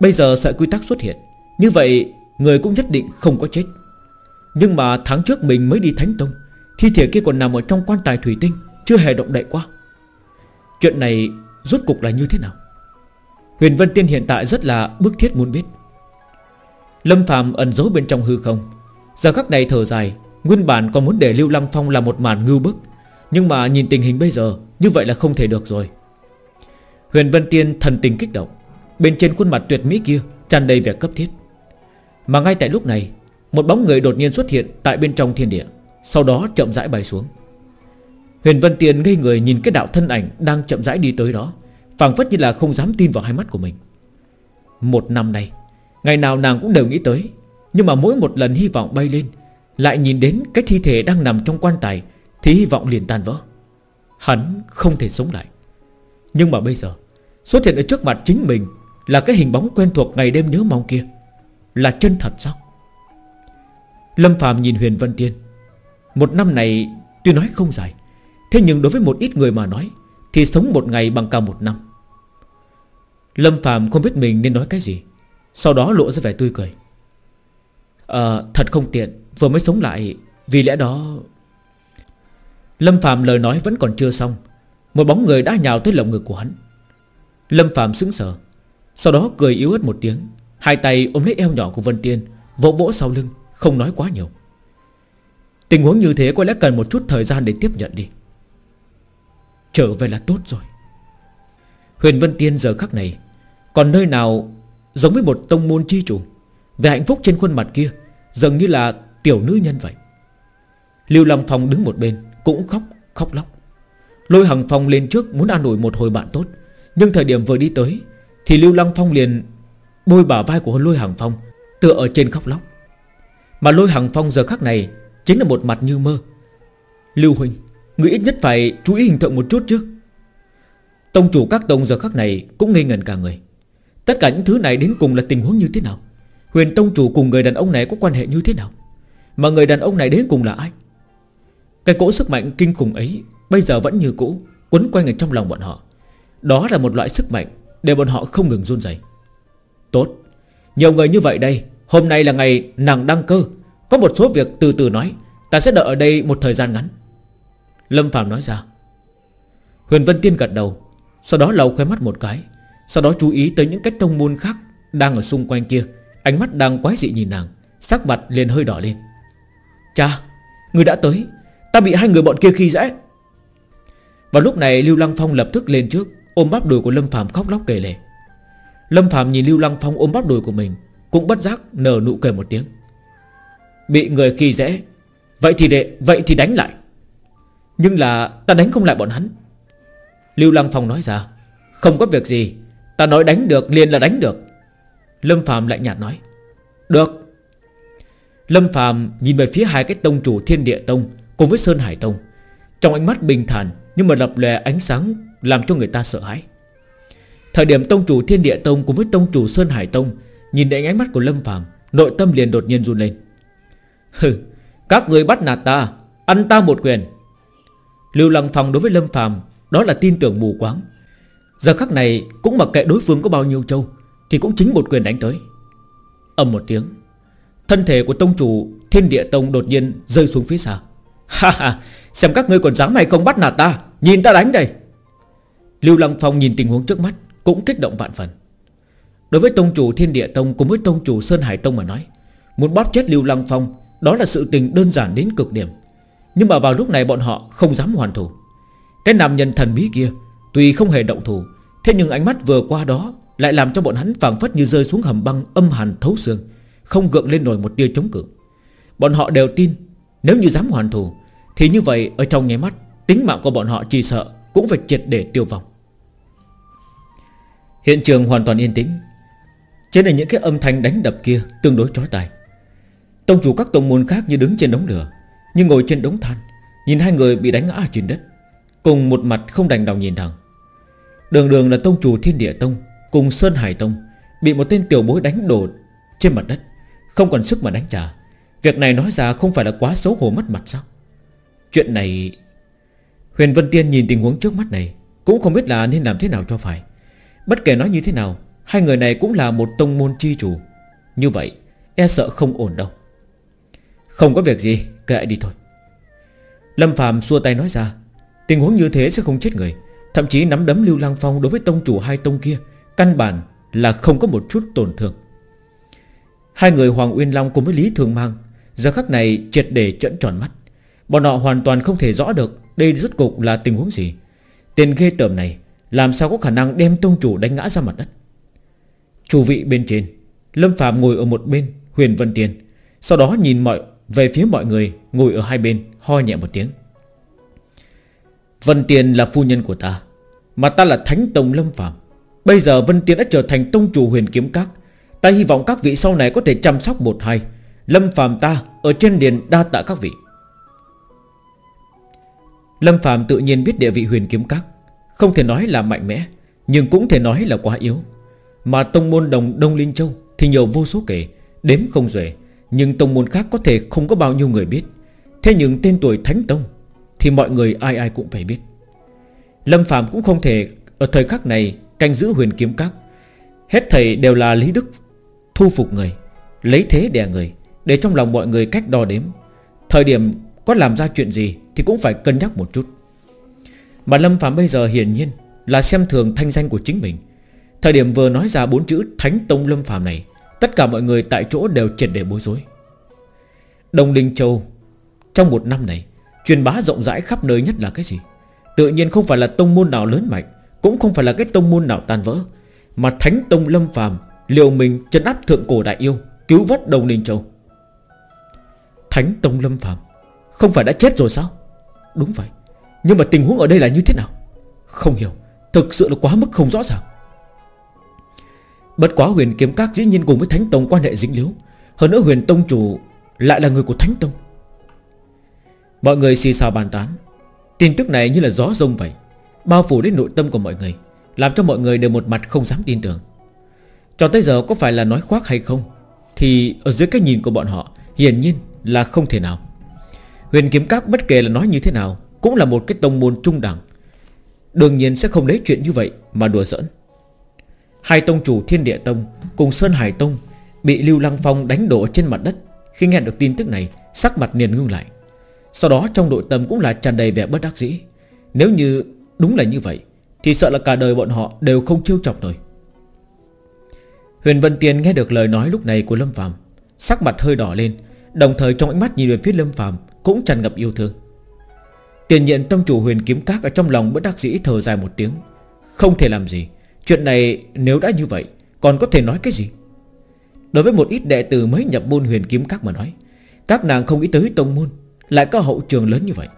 S1: Bây giờ sợi quy tắc xuất hiện, Như vậy Người cũng nhất định không có chết. Nhưng mà tháng trước mình mới đi Thánh Tông Thi thể kia còn nằm ở trong quan tài thủy tinh, Chưa hề động đậy qua Chuyện này rốt cục là như thế nào? Huyền Vân Tiên hiện tại rất là bức thiết muốn biết. Lâm Phạm ẩn giấu bên trong hư không. Giờ khắc này thở dài, Nguyên bản còn muốn để Lưu Lăng Phong là một màn ngưu bức. Nhưng mà nhìn tình hình bây giờ, Như vậy là không thể được rồi. Huyền Vân Tiên thần tình kích động. Bên trên khuôn mặt tuyệt mỹ kia tràn đầy vẻ cấp thiết. Mà ngay tại lúc này, Một bóng người đột nhiên xuất hiện tại bên trong thiên địa. Sau đó chậm rãi bay xuống. Huyền Vân Tiên ngây người nhìn cái đạo thân ảnh Đang chậm rãi đi tới đó, phảng phất như là không dám tin vào hai mắt của mình. Một năm nay, Ngày nào nàng cũng đều nghĩ tới, Nhưng mà mỗi một lần hy vọng bay lên, Lại nhìn đến cái thi thể đang nằm trong quan tài, Thì hy vọng liền tan vỡ. Hắn không thể sống lại. Nhưng mà bây giờ, Xuất hiện ở trước mặt chính mình Là cái hình bóng quen thuộc ngày đêm nhớ mong kia. Là chân thật sao? Lâm Phạm nhìn Huyền Vân Tiên một năm này tuy nói không dài Thế nhưng đối với một ít người mà nói Thì sống một ngày bằng cả một năm. Lâm Phạm không biết mình nên nói cái gì Sau đó lộ ra vẻ tươi cười. À, Thật không tiện Vừa mới sống lại Vì lẽ đó. Lâm Phạm lời nói vẫn còn chưa xong Một bóng người đã nhào tới lồng ngực của hắn. Lâm Phạm sững sờ Sau đó cười yếu ớt một tiếng Hai tay ôm lấy eo nhỏ của Vân Tiên Vỗ vỗ sau lưng Không nói quá nhiều. Tình huống như thế có lẽ cần một chút thời gian để tiếp nhận đi. Trở về là tốt rồi. Huyền Vân Tiên giờ khắc này Còn nơi nào giống với một tông môn chi chủ? Về hạnh phúc trên khuôn mặt kia, Dường như là tiểu nữ nhân vậy. Lưu Lâm Phong đứng một bên, Cũng khóc khóc lóc. Lôi Hằng Phong lên trước muốn an ủi một hồi bạn tốt, Nhưng thời điểm vừa đi tới Thì Lưu lăng Phong liền Bôi bả vai của Lôi Hằng Phong, Tựa ở trên khóc lóc. Mà Lôi Hằng Phong giờ khắc này Chính là một mặt như mơ. Lưu Huynh Người ít nhất phải chú ý hình tượng một chút chứ. Tông chủ các tông giờ khắc này Cũng ngây ngẩn cả người. Tất cả những thứ này đến cùng là tình huống như thế nào? Huyền tông chủ cùng người đàn ông này có quan hệ như thế nào? Mà người đàn ông này đến cùng là ai? Cái cỗ sức mạnh kinh khủng ấy Bây giờ vẫn như cũ, Quấn quanh ở trong lòng bọn họ. Đó là một loại sức mạnh Để bọn họ không ngừng run rẩy. Tốt, Nhiều người như vậy đây, Hôm nay là ngày nàng đăng cơ. Có một số việc từ từ nói, Ta sẽ đợi ở đây một thời gian ngắn. Lâm Phạm nói ra. Huyền Vân Tiên gật đầu, Sau đó lau khóe mắt một cái, Sau đó chú ý tới những cách thông môn khác Đang ở xung quanh kia. Ánh mắt đang quái dị nhìn nàng, Sắc mặt liền hơi đỏ lên. Cha, Người đã tới, Ta bị hai người bọn kia khi dễ. Vào lúc này Lưu Lăng Phong lập tức lên trước, Ôm bắp đùi của Lâm Phạm khóc lóc kể lể. Lâm Phạm nhìn Lưu Lăng Phong ôm bắp đùi của mình, Cũng bất giác nở nụ cười một tiếng. Bị người khi dễ. Vậy thì đệ Vậy thì đánh lại. Nhưng là ta đánh không lại bọn hắn. Lưu Lăng Phong nói ra, Không có việc gì, Ta nói đánh được, liền là đánh được. Lâm Phạm lại nhạt nói, Được. Lâm Phạm nhìn về phía hai cái tông chủ Thiên Địa Tông Cùng với Sơn Hải Tông. Trong ánh mắt bình thản Nhưng mà lập lè ánh sáng Làm cho người ta sợ hãi. Thời điểm tông chủ Thiên Địa Tông Cùng với tông chủ Sơn Hải Tông Nhìn đến ánh mắt của Lâm Phạm Nội tâm liền đột nhiên run lên. Hừ, Các người bắt nạt ta, Ăn ta một quyền. Lưu Lăng Phong đối với Lâm phàm, Đó là tin tưởng mù quáng. Giờ khắc này, cũng mặc kệ đối phương có bao nhiêu châu Thì cũng chính một quyền đánh tới. Âm một tiếng, Thân thể của tông chủ Thiên địa tông đột nhiên rơi xuống phía xa. Ha ha, Xem các ngươi còn dám hay không bắt nạt ta, Nhìn ta đánh đây. Lưu Lăng Phong nhìn tình huống trước mắt, Cũng kích động vạn phần. Đối với tông chủ Thiên Địa Tông Cùng với tông chủ Sơn Hải Tông mà nói, Muốn bóp chết Lưu Lăng Phong đó là sự tình đơn giản đến cực điểm. Nhưng mà vào lúc này bọn họ không dám hoàn thủ. Cái nam nhân thần bí kia Tuy không hề động thủ, Thế nhưng ánh mắt vừa qua đó Lại làm cho bọn hắn phảng phất như rơi xuống hầm băng âm hàn thấu xương, Không gượng lên nổi một tia chống cự. Bọn họ đều tin Nếu như dám hoàn thủ, Thì như vậy ở trong nháy mắt, Tính mạng của bọn họ chỉ sợ Cũng phải triệt để tiêu vong. Hiện trường hoàn toàn yên tĩnh. Trên là những cái âm thanh đánh đập kia Tương đối trói tai. Tông chủ các tông môn khác như đứng trên đống lửa, Như ngồi trên đống than, Nhìn hai người bị đánh ngã trên đất, Cùng một mặt không đành lòng nhìn thẳng. Đường đường là tông chủ thiên địa tông, Cùng Sơn Hải Tông, Bị một tên tiểu bối đánh đổ trên mặt đất, Không còn sức mà đánh trả. Việc này nói ra không phải là quá xấu hổ mất mặt sao? Chuyện này, Huyền Vân Tiên nhìn tình huống trước mắt này, Cũng không biết là nên làm thế nào cho phải. Bất kể nói như thế nào, Hai người này cũng là một tông môn chi chủ. Như vậy e sợ không ổn đâu. Không có việc gì, Kệ đi thôi. Lâm Phạm xua tay nói ra, Tình huống như thế sẽ không chết người. Thậm chí nắm đấm Lưu Lang Phong đối với tông chủ hai tông kia, Căn bản là không có một chút tổn thương. Hai người Hoàng Uyên Long cùng với Lý Thường Mang, Giờ khắc này triệt để trợn tròn mắt. Bọn họ hoàn toàn không thể rõ được Đây rốt cục là tình huống gì. Tên ghê tởm này Làm sao có khả năng đem tông chủ đánh ngã ra mặt đất? Chủ vị bên trên, Lâm Phạm ngồi ở một bên, Huyền Vân Tiên, Sau đó nhìn mọi về phía mọi người, Ngồi ở hai bên, ho nhẹ một tiếng. Vân Tiên là phu nhân của ta, Mà ta là Thánh Tông Lâm Phạm Bây giờ Vân Tiên đã trở thành tông chủ huyền kiếm các. Ta hy vọng các vị sau này có thể chăm sóc một hai. Lâm Phạm ta ở trên điền đa tạ các vị. Lâm Phạm tự nhiên biết địa vị huyền kiếm các. Không thể nói là mạnh mẽ, Nhưng cũng thể nói là quá yếu. Mà tông môn đồng Đông Linh Châu Thì nhiều vô số kể, Đếm không xuể. Nhưng tông môn khác có thể không có bao nhiêu người biết. Thế nhưng tên tuổi Thánh Tông Thì mọi người ai ai cũng phải biết. Lâm Phạm cũng không thể, Ở thời khắc này, canh giữ huyền kiếm các. Hết thầy đều là Lý Đức, Thu phục người, Lấy thế đè người, Để trong lòng mọi người cách đo đếm. Thời điểm có làm ra chuyện gì Thì cũng phải cân nhắc một chút. Mà Lâm Phạm bây giờ hiển nhiên Là xem thường thanh danh của chính mình. Thời điểm vừa nói ra bốn chữ Thánh Tông Lâm Phạm này Tất cả mọi người tại chỗ đều triệt để bối rối. Đông Linh Châu, Trong một năm này, Truyền bá rộng rãi khắp nơi nhất là cái gì? Tự nhiên không phải là tông môn nào lớn mạnh, Cũng không phải là cái tông môn nào tan vỡ, Mà Thánh Tông Lâm Phàm, Liều mình chân áp thượng cổ đại yêu, Cứu vớt Đông Linh Châu. Thánh Tông Lâm Phàm, Không phải đã chết rồi sao? Đúng vậy, Nhưng mà tình huống ở đây là như thế nào? Không hiểu, Thực sự là quá mức không rõ ràng. Bất quá huyền kiếm các dĩ nhiên cùng với Thánh Tông quan hệ dính liếu Hơn nữa huyền Tông chủ Lại là người của Thánh Tông. Mọi người xì xào bàn tán. Tin tức này như là gió rông vậy, Bao phủ đến nội tâm của mọi người, Làm cho mọi người đều một mặt không dám tin tưởng. Cho tới giờ có phải là nói khoác hay không, Thì ở dưới cái nhìn của bọn họ, Hiển nhiên là không thể nào. Huyền kiếm các bất kể là nói như thế nào, Cũng là một cái tông môn trung đẳng. Đương nhiên sẽ không lấy chuyện như vậy Mà đùa giỡn. Hai tông chủ thiên địa tông Cùng Sơn Hải Tông Bị Lưu Lăng Phong đánh đổ trên mặt đất. Khi nghe được tin tức này, Sắc mặt liền ngưng lại. Sau đó trong nội tâm cũng là tràn đầy vẻ bất đắc dĩ. Nếu như đúng là như vậy, Thì sợ là cả đời bọn họ đều không chiêu chọc rồi Huyền Vân Tiên nghe được lời nói lúc này của Lâm Phạm Sắc mặt hơi đỏ lên, Đồng thời trong ánh mắt nhìn về phía Lâm Phạm Cũng tràn ngập yêu thương. Tiền nhiệm tâm chủ huyền kiếm các ở trong lòng bất đắc dĩ thở dài một tiếng, Không thể làm gì. Chuyện này nếu đã như vậy, Còn có thể nói cái gì? Đối với một ít đệ tử mới nhập môn huyền kiếm các mà nói, Các nàng không nghĩ tới tông môn, Lại có hậu trường lớn như vậy.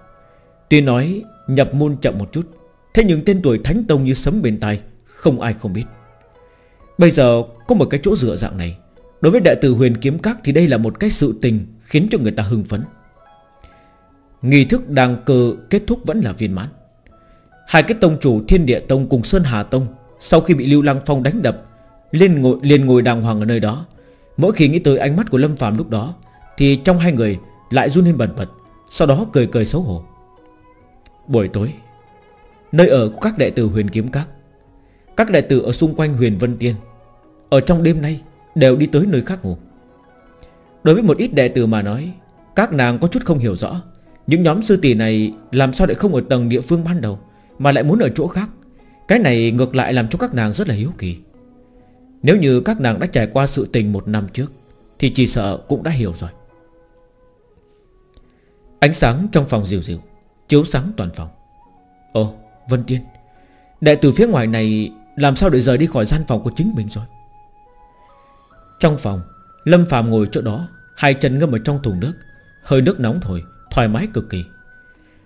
S1: Tuy nói nhập môn chậm một chút, Thế nhưng tên tuổi thánh tông như sấm bên tai, Không ai không biết. Bây giờ có một cái chỗ dựa dạng này, Đối với đệ tử huyền kiếm các Thì đây là một cái sự tình Khiến cho người ta hưng phấn. Nghi thức đang cơ kết thúc vẫn là viên mãn. Hai cái tông chủ thiên địa tông cùng Sơn Hà Tông sau khi bị Lưu Lăng Phong đánh đập liền ngồi, liền ngồi đàng hoàng ở nơi đó. Mỗi khi nghĩ tới ánh mắt của Lâm Phạm lúc đó Thì trong hai người lại run lên bần bật Sau đó cười cười xấu hổ. Buổi tối Nơi ở của các đệ tử huyền kiếm các Các đệ tử ở xung quanh huyền Vân Tiên Ở trong đêm nay Đều đi tới nơi khác ngủ. Đối với một ít đệ tử mà nói Các nàng có chút không hiểu rõ Những nhóm sư tỷ này làm sao lại không ở tầng địa phương ban đầu Mà lại muốn ở chỗ khác. Cái này ngược lại làm cho các nàng rất là hiếu kỳ. Nếu như các nàng đã trải qua sự tình một năm trước, Thì chỉ sợ cũng đã hiểu rồi. Ánh sáng trong phòng dịu dịu, Chiếu sáng toàn phòng. Ồ, Vân Tiên, Đệ tử phía ngoài này Làm sao để rời đi khỏi gian phòng của chính mình rồi? Trong phòng, Lâm Phạm ngồi chỗ đó, Hai chân ngâm ở trong thùng nước, Hơi nước nóng thổi, Thoải mái cực kỳ.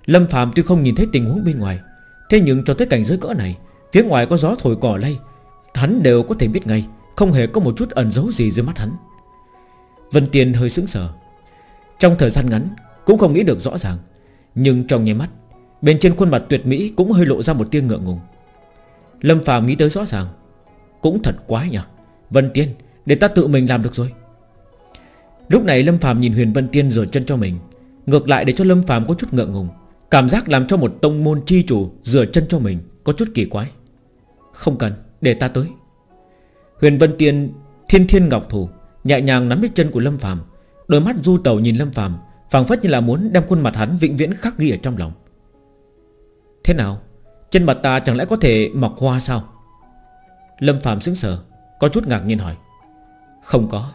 S1: Lâm Phạm tuy không nhìn thấy tình huống bên ngoài, Thế nhưng cho tới cảnh giới cỡ này Phía ngoài có gió thổi cỏ lay. Hắn đều có thể biết ngay, Không hề có một chút ẩn giấu gì dưới mắt hắn. Vân Tiên hơi sững sờ. Trong thời gian ngắn, Cũng không nghĩ được rõ ràng. Nhưng trong nháy mắt, Bên trên khuôn mặt tuyệt mỹ cũng hơi lộ ra một tia ngượng ngùng. Lâm Phạm nghĩ tới rõ ràng. Cũng thật quá nhỉ. Vân Tiên, để ta tự mình làm được rồi. Lúc này Lâm Phạm nhìn Huyền Vân Tiên rửa chân cho mình. Ngược lại để cho Lâm Phạm có chút ngượng ngùng. Cảm giác làm cho một tông môn chi chủ Rửa chân cho mình Có chút kỳ quái. Không cần, để ta tới. Huyền Vân Tiên, thiên thiên ngọc thủ, Nhẹ nhàng nắm lấy chân của Lâm Phạm Đôi mắt du tàu nhìn Lâm Phạm phảng phất như là muốn đem khuôn mặt hắn vĩnh viễn khắc ghi ở trong lòng. Thế nào? Trên mặt ta chẳng lẽ có thể mọc hoa sao? Lâm Phạm sững sờ, Có chút ngạc nhiên hỏi. Không có,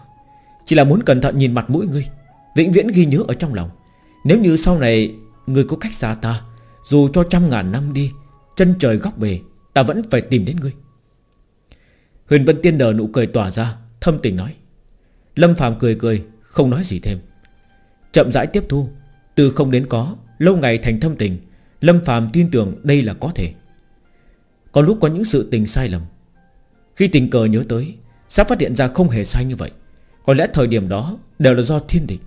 S1: Chỉ là muốn cẩn thận nhìn mặt mũi ngươi, Vĩnh viễn ghi nhớ ở trong lòng. Nếu như sau này Ngươi có cách xa ta, Dù cho trăm ngàn năm đi, Chân trời góc bề Ta vẫn phải tìm đến ngươi. Huyền Vân Tiên nở nụ cười tỏa ra, Thâm tình nói. Lâm Phạm cười cười, Không nói gì thêm. Chậm rãi tiếp thu, Từ không đến có, Lâu ngày thành thâm tình, Lâm Phạm tin tưởng đây là có thể. Có lúc có những sự tình sai lầm. Khi tình cờ nhớ tới, Sắp phát hiện ra không hề sai như vậy. Có lẽ thời điểm đó đều là do thiên địch.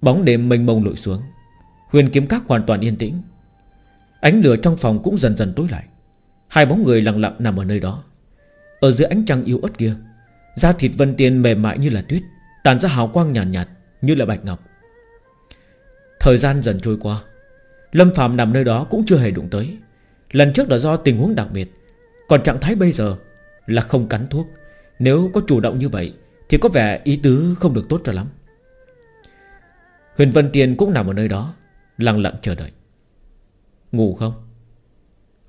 S1: Bóng đêm mênh mông lội xuống. Huyền kiếm các hoàn toàn yên tĩnh. Ánh lửa trong phòng cũng dần dần tối lại. Hai bóng người lặng lặng nằm ở nơi đó. Ở dưới ánh trăng yếu ớt kia Da thịt vân tiên mềm mại như là tuyết Tàn ra hào quang nhàn nhạt, nhạt như là bạch ngọc. Thời gian dần trôi qua. Lâm Phạm nằm nơi đó cũng chưa hề đụng tới. Lần trước là do tình huống đặc biệt Còn trạng thái bây giờ Là không cắn thuốc. Nếu có chủ động như vậy Thì có vẻ ý tứ không được tốt cho lắm. Huyền Vân Tiên cũng nằm ở nơi đó Lặng lặng chờ đợi. Ngủ không?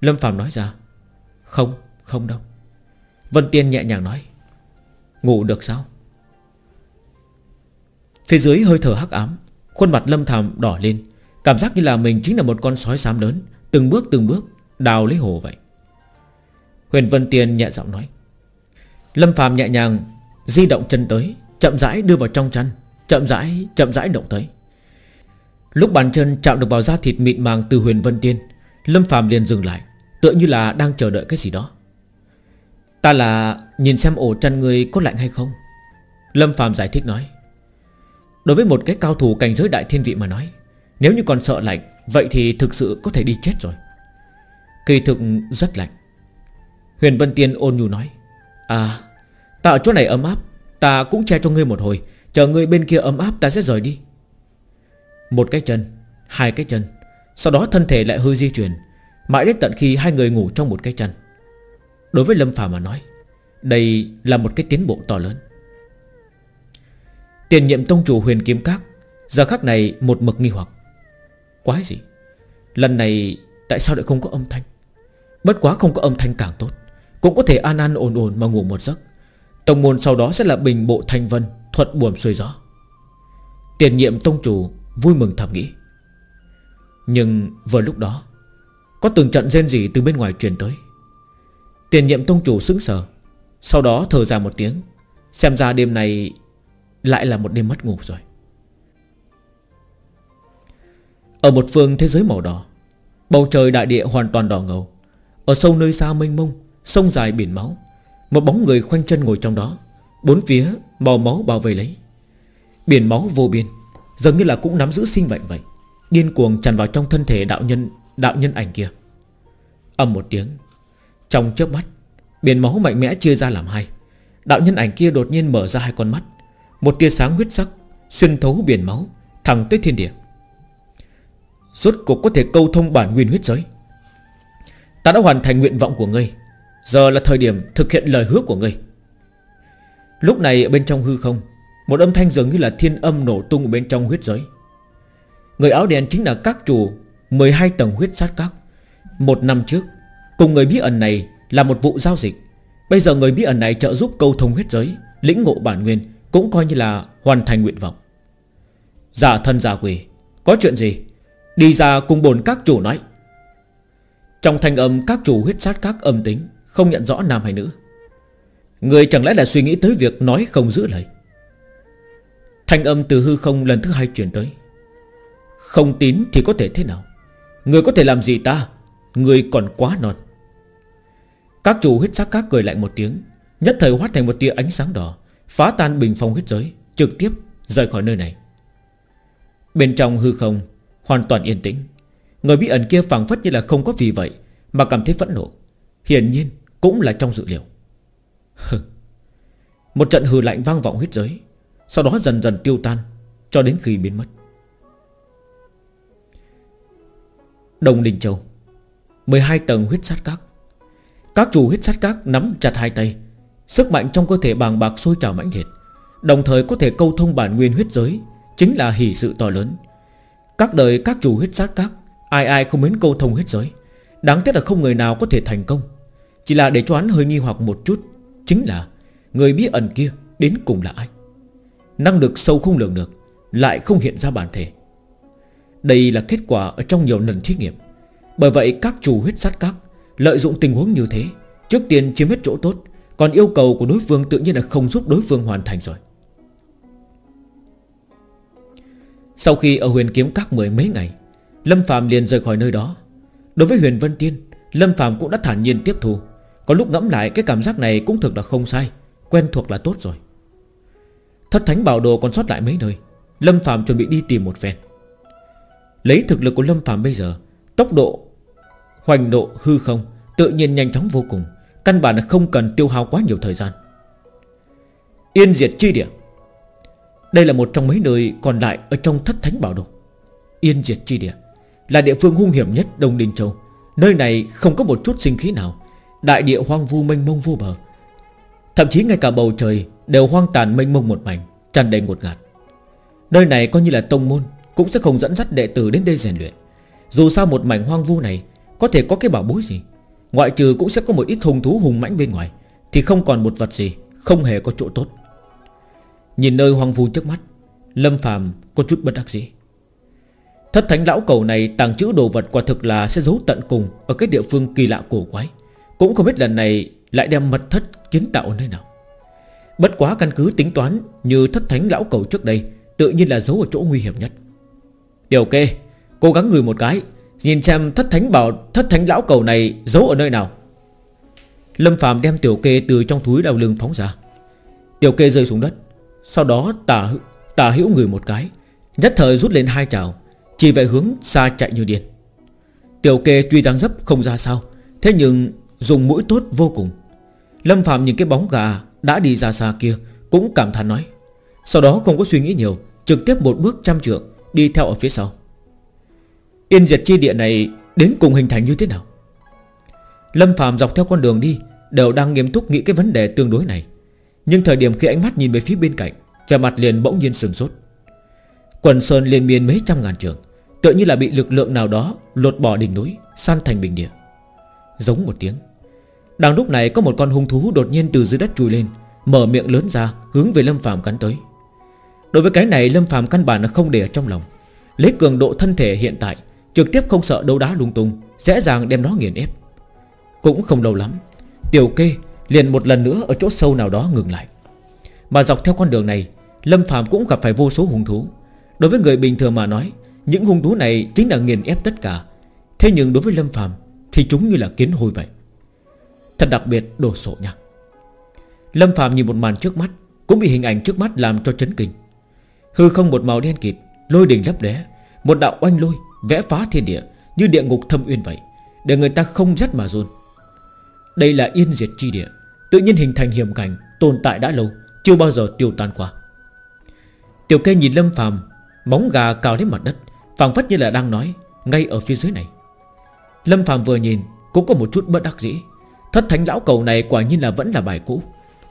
S1: Lâm Phạm nói ra Không, không đâu. Vân Tiên nhẹ nhàng nói Ngủ được sao? Phía dưới hơi thở hắc ám Khuôn mặt lâm thàm đỏ lên Cảm giác như là mình chính là một con sói xám lớn Từng bước từng bước Đào lấy hồ vậy. Huyền Vân Tiên nhẹ giọng nói Lâm phàm nhẹ nhàng Di động chân tới Chậm rãi đưa vào trong chăn Chậm rãi chậm rãi động tới. Lúc bàn chân chạm được vào da thịt mịn màng từ huyền Vân Tiên, Lâm phàm liền dừng lại, Tựa như là đang chờ đợi cái gì đó. Ta là nhìn xem ổ chăn người có lạnh hay không. Lâm phàm giải thích nói. Đối với một cái cao thủ cảnh giới đại thiên vị mà nói, Nếu như còn sợ lạnh, Vậy thì thực sự có thể đi chết rồi. Kỳ thực rất lạnh. Huyền Vân Tiên ôn nhu nói. À Ta ở chỗ này ấm áp, Ta cũng che cho ngươi một hồi, Chờ ngươi bên kia ấm áp ta sẽ rời đi. Một cái chân, Hai cái chân. Sau đó thân thể lại hơi di chuyển, Mãi đến tận khi hai người ngủ trong một cái chân Đối với Lâm Phàm mà nói, Đây là một cái tiến bộ to lớn. Tiền nhiệm tông chủ huyền kiếm các, Giờ khắc này một mực nghi hoặc. Quái gì? Lần này tại sao lại không có âm thanh? Bất quá không có âm thanh càng tốt, Cũng có thể an an ổn ổn mà ngủ một giấc. Tông môn sau đó sẽ là bình bộ thanh vân, Thuật buồm xuôi gió. Tiền nhiệm tông chủ vui mừng thầm nghĩ. Nhưng vừa lúc đó, Có từng trận rên gì từ bên ngoài truyền tới. Tiền nhiệm tông chủ sững sờ, Sau đó thở ra một tiếng, Xem ra đêm này lại là một đêm mất ngủ rồi. Ở một phương thế giới màu đỏ, Bầu trời đại địa hoàn toàn đỏ ngầu. Ở sâu nơi xa mênh mông, Sông dài biển máu, Một bóng người khoanh chân ngồi trong đó, Bốn phía màu máu bao vây lấy. Biển máu vô biên Dường như là cũng nắm giữ sinh mệnh vậy. Điên cuồng tràn vào trong thân thể đạo nhân Đạo nhân ảnh kia. Âm một tiếng, Trong chớp mắt, Biển máu mạnh mẽ chia ra làm hai. Đạo nhân ảnh kia đột nhiên mở ra hai con mắt. Một tia sáng huyết sắc Xuyên thấu biển máu, Thẳng tới thiên địa. Rốt cuộc có thể câu thông bản nguyên huyết giới. Ta đã hoàn thành nguyện vọng của ngươi. Giờ là thời điểm thực hiện lời hứa của ngươi. Lúc này bên trong hư không một âm thanh dường như là thiên âm nổ tung ở bên trong huyết giới. Người áo đen chính là các chủ 12 tầng huyết sát các. Một năm trước, Cùng người bí ẩn này là một vụ giao dịch. Bây giờ người bí ẩn này trợ giúp câu thông huyết giới, Lĩnh ngộ bản nguyên, Cũng coi như là hoàn thành nguyện vọng. Giả thân dạ giả quỷ Có chuyện gì? Đi ra cùng bồn các chủ nói. Trong thanh âm các chủ huyết sát các âm tính, Không nhận rõ nam hay nữ. Người chẳng lẽ là suy nghĩ tới việc nói không giữ lời? Thanh âm từ hư không lần thứ hai truyền tới. Không tín thì có thể thế nào? Người có thể làm gì ta? Người còn quá non. Các chủ huyết sắc các cười lại một tiếng, Nhất thời hóa thành một tia ánh sáng đỏ, Phá tan bình phong huyết giới, Trực tiếp rời khỏi nơi này. Bên trong hư không, Hoàn toàn yên tĩnh. Người bí ẩn kia phảng phất như là không có vì vậy, Mà cảm thấy phẫn nộ. Hiển nhiên cũng là trong dự liệu. Một trận hừ lạnh vang vọng huyết giới sau đó dần dần tiêu tan, Cho đến khi biến mất. Đồng Đình Châu 12 tầng huyết sát các. Các chủ huyết sát các nắm chặt hai tay, Sức mạnh trong cơ thể bàng bạc sôi trào mãnh liệt, Đồng thời có thể câu thông bản nguyên huyết giới, Chính là hỷ sự to lớn. Các đời các chủ huyết sát các, Ai ai không mến câu thông huyết giới, Đáng tiếc là không người nào có thể thành công. Chỉ là để cho hắn hơi nghi hoặc một chút, Chính là Người bí ẩn kia đến cùng là ai? Năng lực sâu không lường được, Lại không hiện ra bản thể. Đây là kết quả ở trong nhiều lần thí nghiệm. Bởi vậy, các chủ huyết sát các Lợi dụng tình huống như thế, Trước tiên chiếm hết chỗ tốt, Còn yêu cầu của đối phương tự nhiên là không giúp đối phương hoàn thành rồi. Sau khi ở huyền kiếm các mười mấy ngày, Lâm Phạm liền rời khỏi nơi đó. Đối với huyền Vân Tiên, Lâm Phạm cũng đã thản nhiên tiếp thu. Có lúc ngẫm lại, cái cảm giác này cũng thực là không sai, Quen thuộc là tốt rồi. Thất thánh bảo đồ còn sót lại mấy nơi. Lâm Phạm chuẩn bị đi tìm một phen. Lấy thực lực của Lâm Phạm bây giờ, Tốc độ, Hoành độ hư không Tự nhiên nhanh chóng vô cùng, Căn bản là không cần tiêu hao quá nhiều thời gian. Yên diệt chi địa. Đây là một trong mấy nơi còn lại Ở trong thất thánh bảo đồ. Yên diệt chi địa Là địa phương hung hiểm nhất Đông Đình Châu. Nơi này không có một chút sinh khí nào, Đại địa hoang vu mênh mông vô bờ. Thậm chí ngay cả bầu trời Đều hoang tàn mênh mông một mảnh, tràn đầy ngột ngạt. Nơi này coi như là tông môn, Cũng sẽ không dẫn dắt đệ tử đến đây rèn luyện. Dù sao một mảnh hoang vu này, Có thể có cái bảo bối gì? Ngoại trừ cũng sẽ có một ít hùng thú hùng mãnh bên ngoài, Thì không còn một vật gì Không hề có chỗ tốt. Nhìn nơi hoang vu trước mắt, Lâm phàm có chút bất đắc dĩ. Thất thánh lão cầu này tàng trữ đồ vật quả thực là sẽ giấu tận cùng Ở cái địa phương kỳ lạ cổ quái, Cũng không biết lần này lại đem mật thất kiến tạo ở nơi nào. Bất quá căn cứ tính toán Như thất thánh lão cầu trước đây, Tự nhiên là giấu ở chỗ nguy hiểm nhất. Tiểu kê, Cố gắng người một cái, Nhìn xem thất thánh bảo, thất thánh lão cầu này giấu ở nơi nào. Lâm Phạm đem tiểu kê từ trong túi đào lưng phóng ra. Tiểu kê rơi xuống đất, Sau đó tả tả hữu người một cái, Nhất thời rút lên hai trào Chỉ về hướng xa chạy như điên. Tiểu kê tuy đang dấp không ra sao, Thế nhưng dùng mũi tốt vô cùng. Lâm Phạm nhìn cái bóng gà đã đi ra xa kia, Cũng cảm thán nói. Sau đó không có suy nghĩ nhiều, Trực tiếp một bước trăm trượng, Đi theo ở phía sau. Yên diệt chi địa này Đến cùng hình thành như thế nào? Lâm Phạm dọc theo con đường đi, Đều đang nghiêm túc nghĩ cái vấn đề tương đối này. Nhưng thời điểm khi ánh mắt nhìn về phía bên cạnh, Vẻ mặt liền bỗng nhiên sừng sốt. Quần sơn liên miên mấy trăm ngàn trường Tự như là bị lực lượng nào đó Lột bỏ đỉnh núi, San thành bình địa. Giống một tiếng đang lúc này có một con hung thú đột nhiên từ dưới đất chui lên, Mở miệng lớn ra, hướng về Lâm Phạm cắn tới. Đối với cái này, Lâm Phạm căn bản là không để ở trong lòng. Lấy cường độ thân thể hiện tại, Trực tiếp không sợ đấu đá lung tung, Dễ dàng đem nó nghiền ép. Cũng không lâu lắm, Tiểu kê liền một lần nữa ở chỗ sâu nào đó ngừng lại. Mà dọc theo con đường này, Lâm Phạm cũng gặp phải vô số hung thú. Đối với người bình thường mà nói, Những hung thú này chính là nghiền ép tất cả. Thế nhưng đối với Lâm Phạm Thì chúng như là kiến hôi vậy. Thật đặc biệt đồ sộ nha. Lâm Phạm nhìn một màn trước mắt, Cũng bị hình ảnh trước mắt làm cho chấn kinh. Hư không một màu đen kịt, Lôi đỉnh lấp lé Một đạo oanh lôi Vẽ phá thiên địa Như địa ngục thâm uyên vậy, Để người ta không rất mà run. Đây là yên diệt chi địa, Tự nhiên hình thành hiểm cảnh, Tồn tại đã lâu, Chưa bao giờ tiêu tan qua. Tiểu kê nhìn Lâm Phàm, Móng gà cào lên mặt đất, phảng phất như là đang nói, Ngay ở phía dưới này. Lâm Phàm vừa nhìn, Cũng có một chút bất đắc dĩ. Thất thánh lão cầu này quả nhiên là vẫn là bài cũ.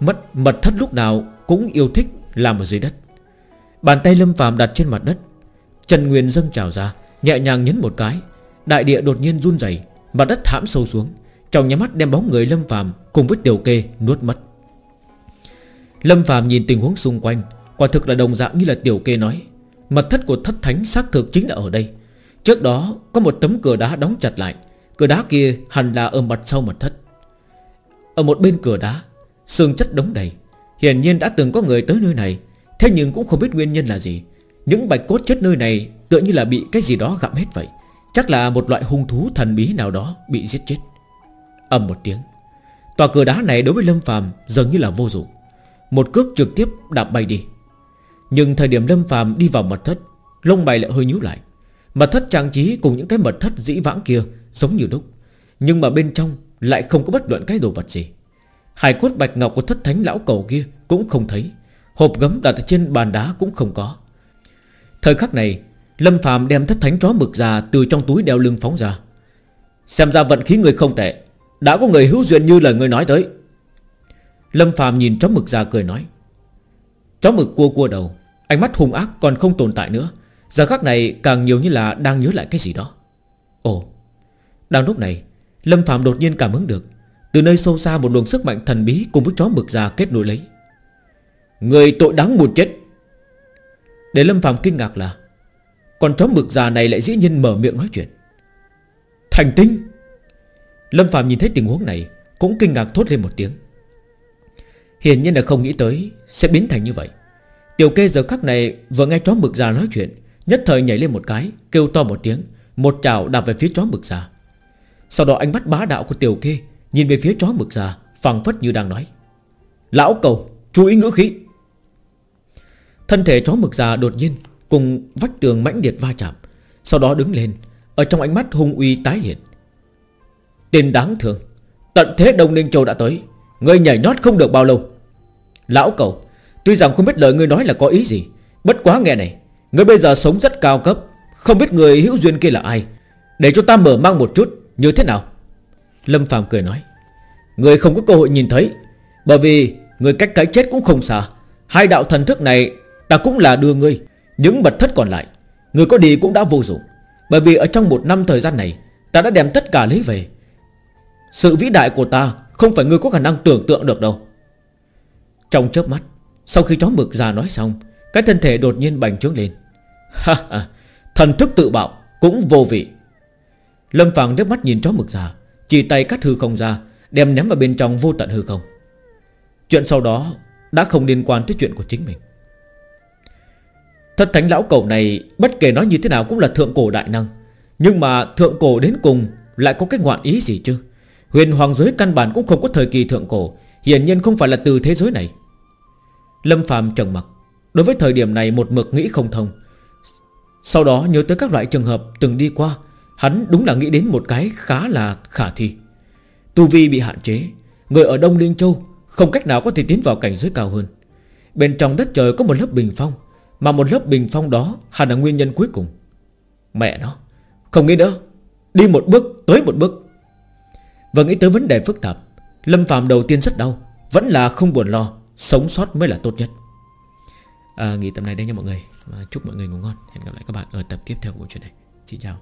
S1: Mất mật thất lúc nào cũng yêu thích làm ở dưới đất. Bàn tay Lâm phàm đặt trên mặt đất Trần Nguyên dâng trào ra Nhẹ nhàng nhấn một cái Đại địa đột nhiên run rẩy, Mặt đất thảm sâu xuống Trong nhà mắt đem bóng người Lâm phàm Cùng với tiểu kê nuốt mất. Lâm phàm nhìn tình huống xung quanh Quả thực là đồng dạng như là tiểu kê nói Mật thất của thất thánh xác thực chính là ở đây. Trước đó có một tấm cửa đá đóng chặt lại Cửa đá kia hẳn là ở mặt sau mật thất. Ở một bên cửa đá Sương chất đống đầy. Hiển nhiên đã từng có người tới nơi này. Thế nhưng cũng không biết nguyên nhân là gì. Những bạch cốt chết nơi này Tựa như là bị cái gì đó gặm hết vậy. Chắc là một loại hung thú thần bí nào đó Bị giết chết. Ầm một tiếng. Tòa cửa đá này đối với Lâm phàm dường như là vô dụng. Một cước trực tiếp đạp bay đi. Nhưng thời điểm Lâm phàm đi vào mật thất, Lông mày lại hơi nhíu lại. Mật thất trang trí cùng những cái mật thất dĩ vãng kia Giống như đúc. Nhưng mà bên trong lại không có bất luận cái đồ vật gì. Hải cốt bạch ngọc của thất thánh lão cầu kia Cũng không thấy. Hộp gấm đặt ở trên bàn đá cũng không có. Thời khắc này, Lâm Phạm đem thất thánh chó mực già Từ trong túi đeo lưng phóng ra. Xem ra vận khí người không tệ. Đã có người hữu duyên như lời người nói tới. Lâm Phạm nhìn chó mực già cười nói. Chó mực cua cua đầu, Ánh mắt hung ác còn không tồn tại nữa. Giờ khắc này càng nhiều như là đang nhớ lại cái gì đó. Ồ, Đang lúc này Lâm Phạm đột nhiên cảm ứng được. Từ nơi sâu xa một luồng sức mạnh thần bí Cùng với chó mực già kết nối lấy. Người tội đáng một chết. Để Lâm Phạm kinh ngạc là Còn chó mực già này lại dĩ nhiên mở miệng nói chuyện. Thành tinh! Lâm Phạm nhìn thấy tình huống này, Cũng kinh ngạc thốt lên một tiếng. Hiển nhiên là không nghĩ tới Sẽ biến thành như vậy. Tiểu kê giờ khắc này vừa nghe chó mực già nói chuyện, Nhất thời nhảy lên một cái, Kêu to một tiếng, Một chảo đạp về phía chó mực già. Sau đó ánh mắt bá đạo của tiểu kê Nhìn về phía chó mực già phẳng phất như đang nói. Lão cầu, chú ý ngữ khí. Thân thể chó mực già đột nhiên Cùng vách tường mãnh liệt va chạm, Sau đó đứng lên, Ở trong ánh mắt hung uy tái hiện. Tên đáng thương, Tận thế Đông Ninh Châu đã tới, Ngươi nhảy nhót không được bao lâu. Lão cầu, Tuy rằng không biết lời ngươi nói là có ý gì, Bất quá nghe này, Ngươi bây giờ sống rất cao cấp, Không biết người hữu duyên kia là ai. Để cho ta mở mang một chút. Như thế nào? Lâm Phàm cười nói. Người không có cơ hội nhìn thấy, Bởi vì Người cách cái chết cũng không xa. Hai đạo thần thức này, Ta cũng là đưa ngươi. Những mật thất còn lại, Người có đi cũng đã vô dụng. Bởi vì ở trong một năm thời gian này, Ta đã đem tất cả lấy về. Sự vĩ đại của ta Không phải ngươi có khả năng tưởng tượng được đâu. Trong chớp mắt, Sau khi chó mực già nói xong, Cái thân thể đột nhiên bành trướng lên. Ha ha, Thần thức tự bạo Cũng vô vị. Lâm Phàng đếp mắt nhìn chó mực già Chỉ tay cắt hư không ra, Đem ném vào bên trong vô tận hư không. Chuyện sau đó Đã không liên quan tới chuyện của chính mình. Thật thánh lão cầu này Bất kể nói như thế nào cũng là thượng cổ đại năng, Nhưng mà thượng cổ đến cùng Lại có cái ngoạn ý gì chứ? Huyền hoàng giới căn bản cũng không có thời kỳ thượng cổ, Hiển nhiên không phải là từ thế giới này. Lâm phàm trầm mặc, Đối với thời điểm này một mực nghĩ không thông. Sau đó nhớ tới các loại trường hợp từng đi qua Hắn đúng là nghĩ đến một cái khá là khả thi. Tu Vi bị hạn chế Người ở Đông Linh Châu Không cách nào có thể tiến vào cảnh giới cao hơn. Bên trong đất trời có một lớp bình phong Mà một lớp bình phong đó hẳn là nguyên nhân cuối cùng. Mẹ nó Không nghĩ nữa. Đi một bước tới một bước. Và nghĩ tới vấn đề phức tạp Lâm Phạm đầu tiên rất đau Vẫn là không buồn lo Sống sót mới là tốt nhất. À, Nghỉ tập này đây nha mọi người. Chúc mọi người ngủ ngon. Hẹn gặp lại các bạn ở tập tiếp theo của chuyện này. Xin chào.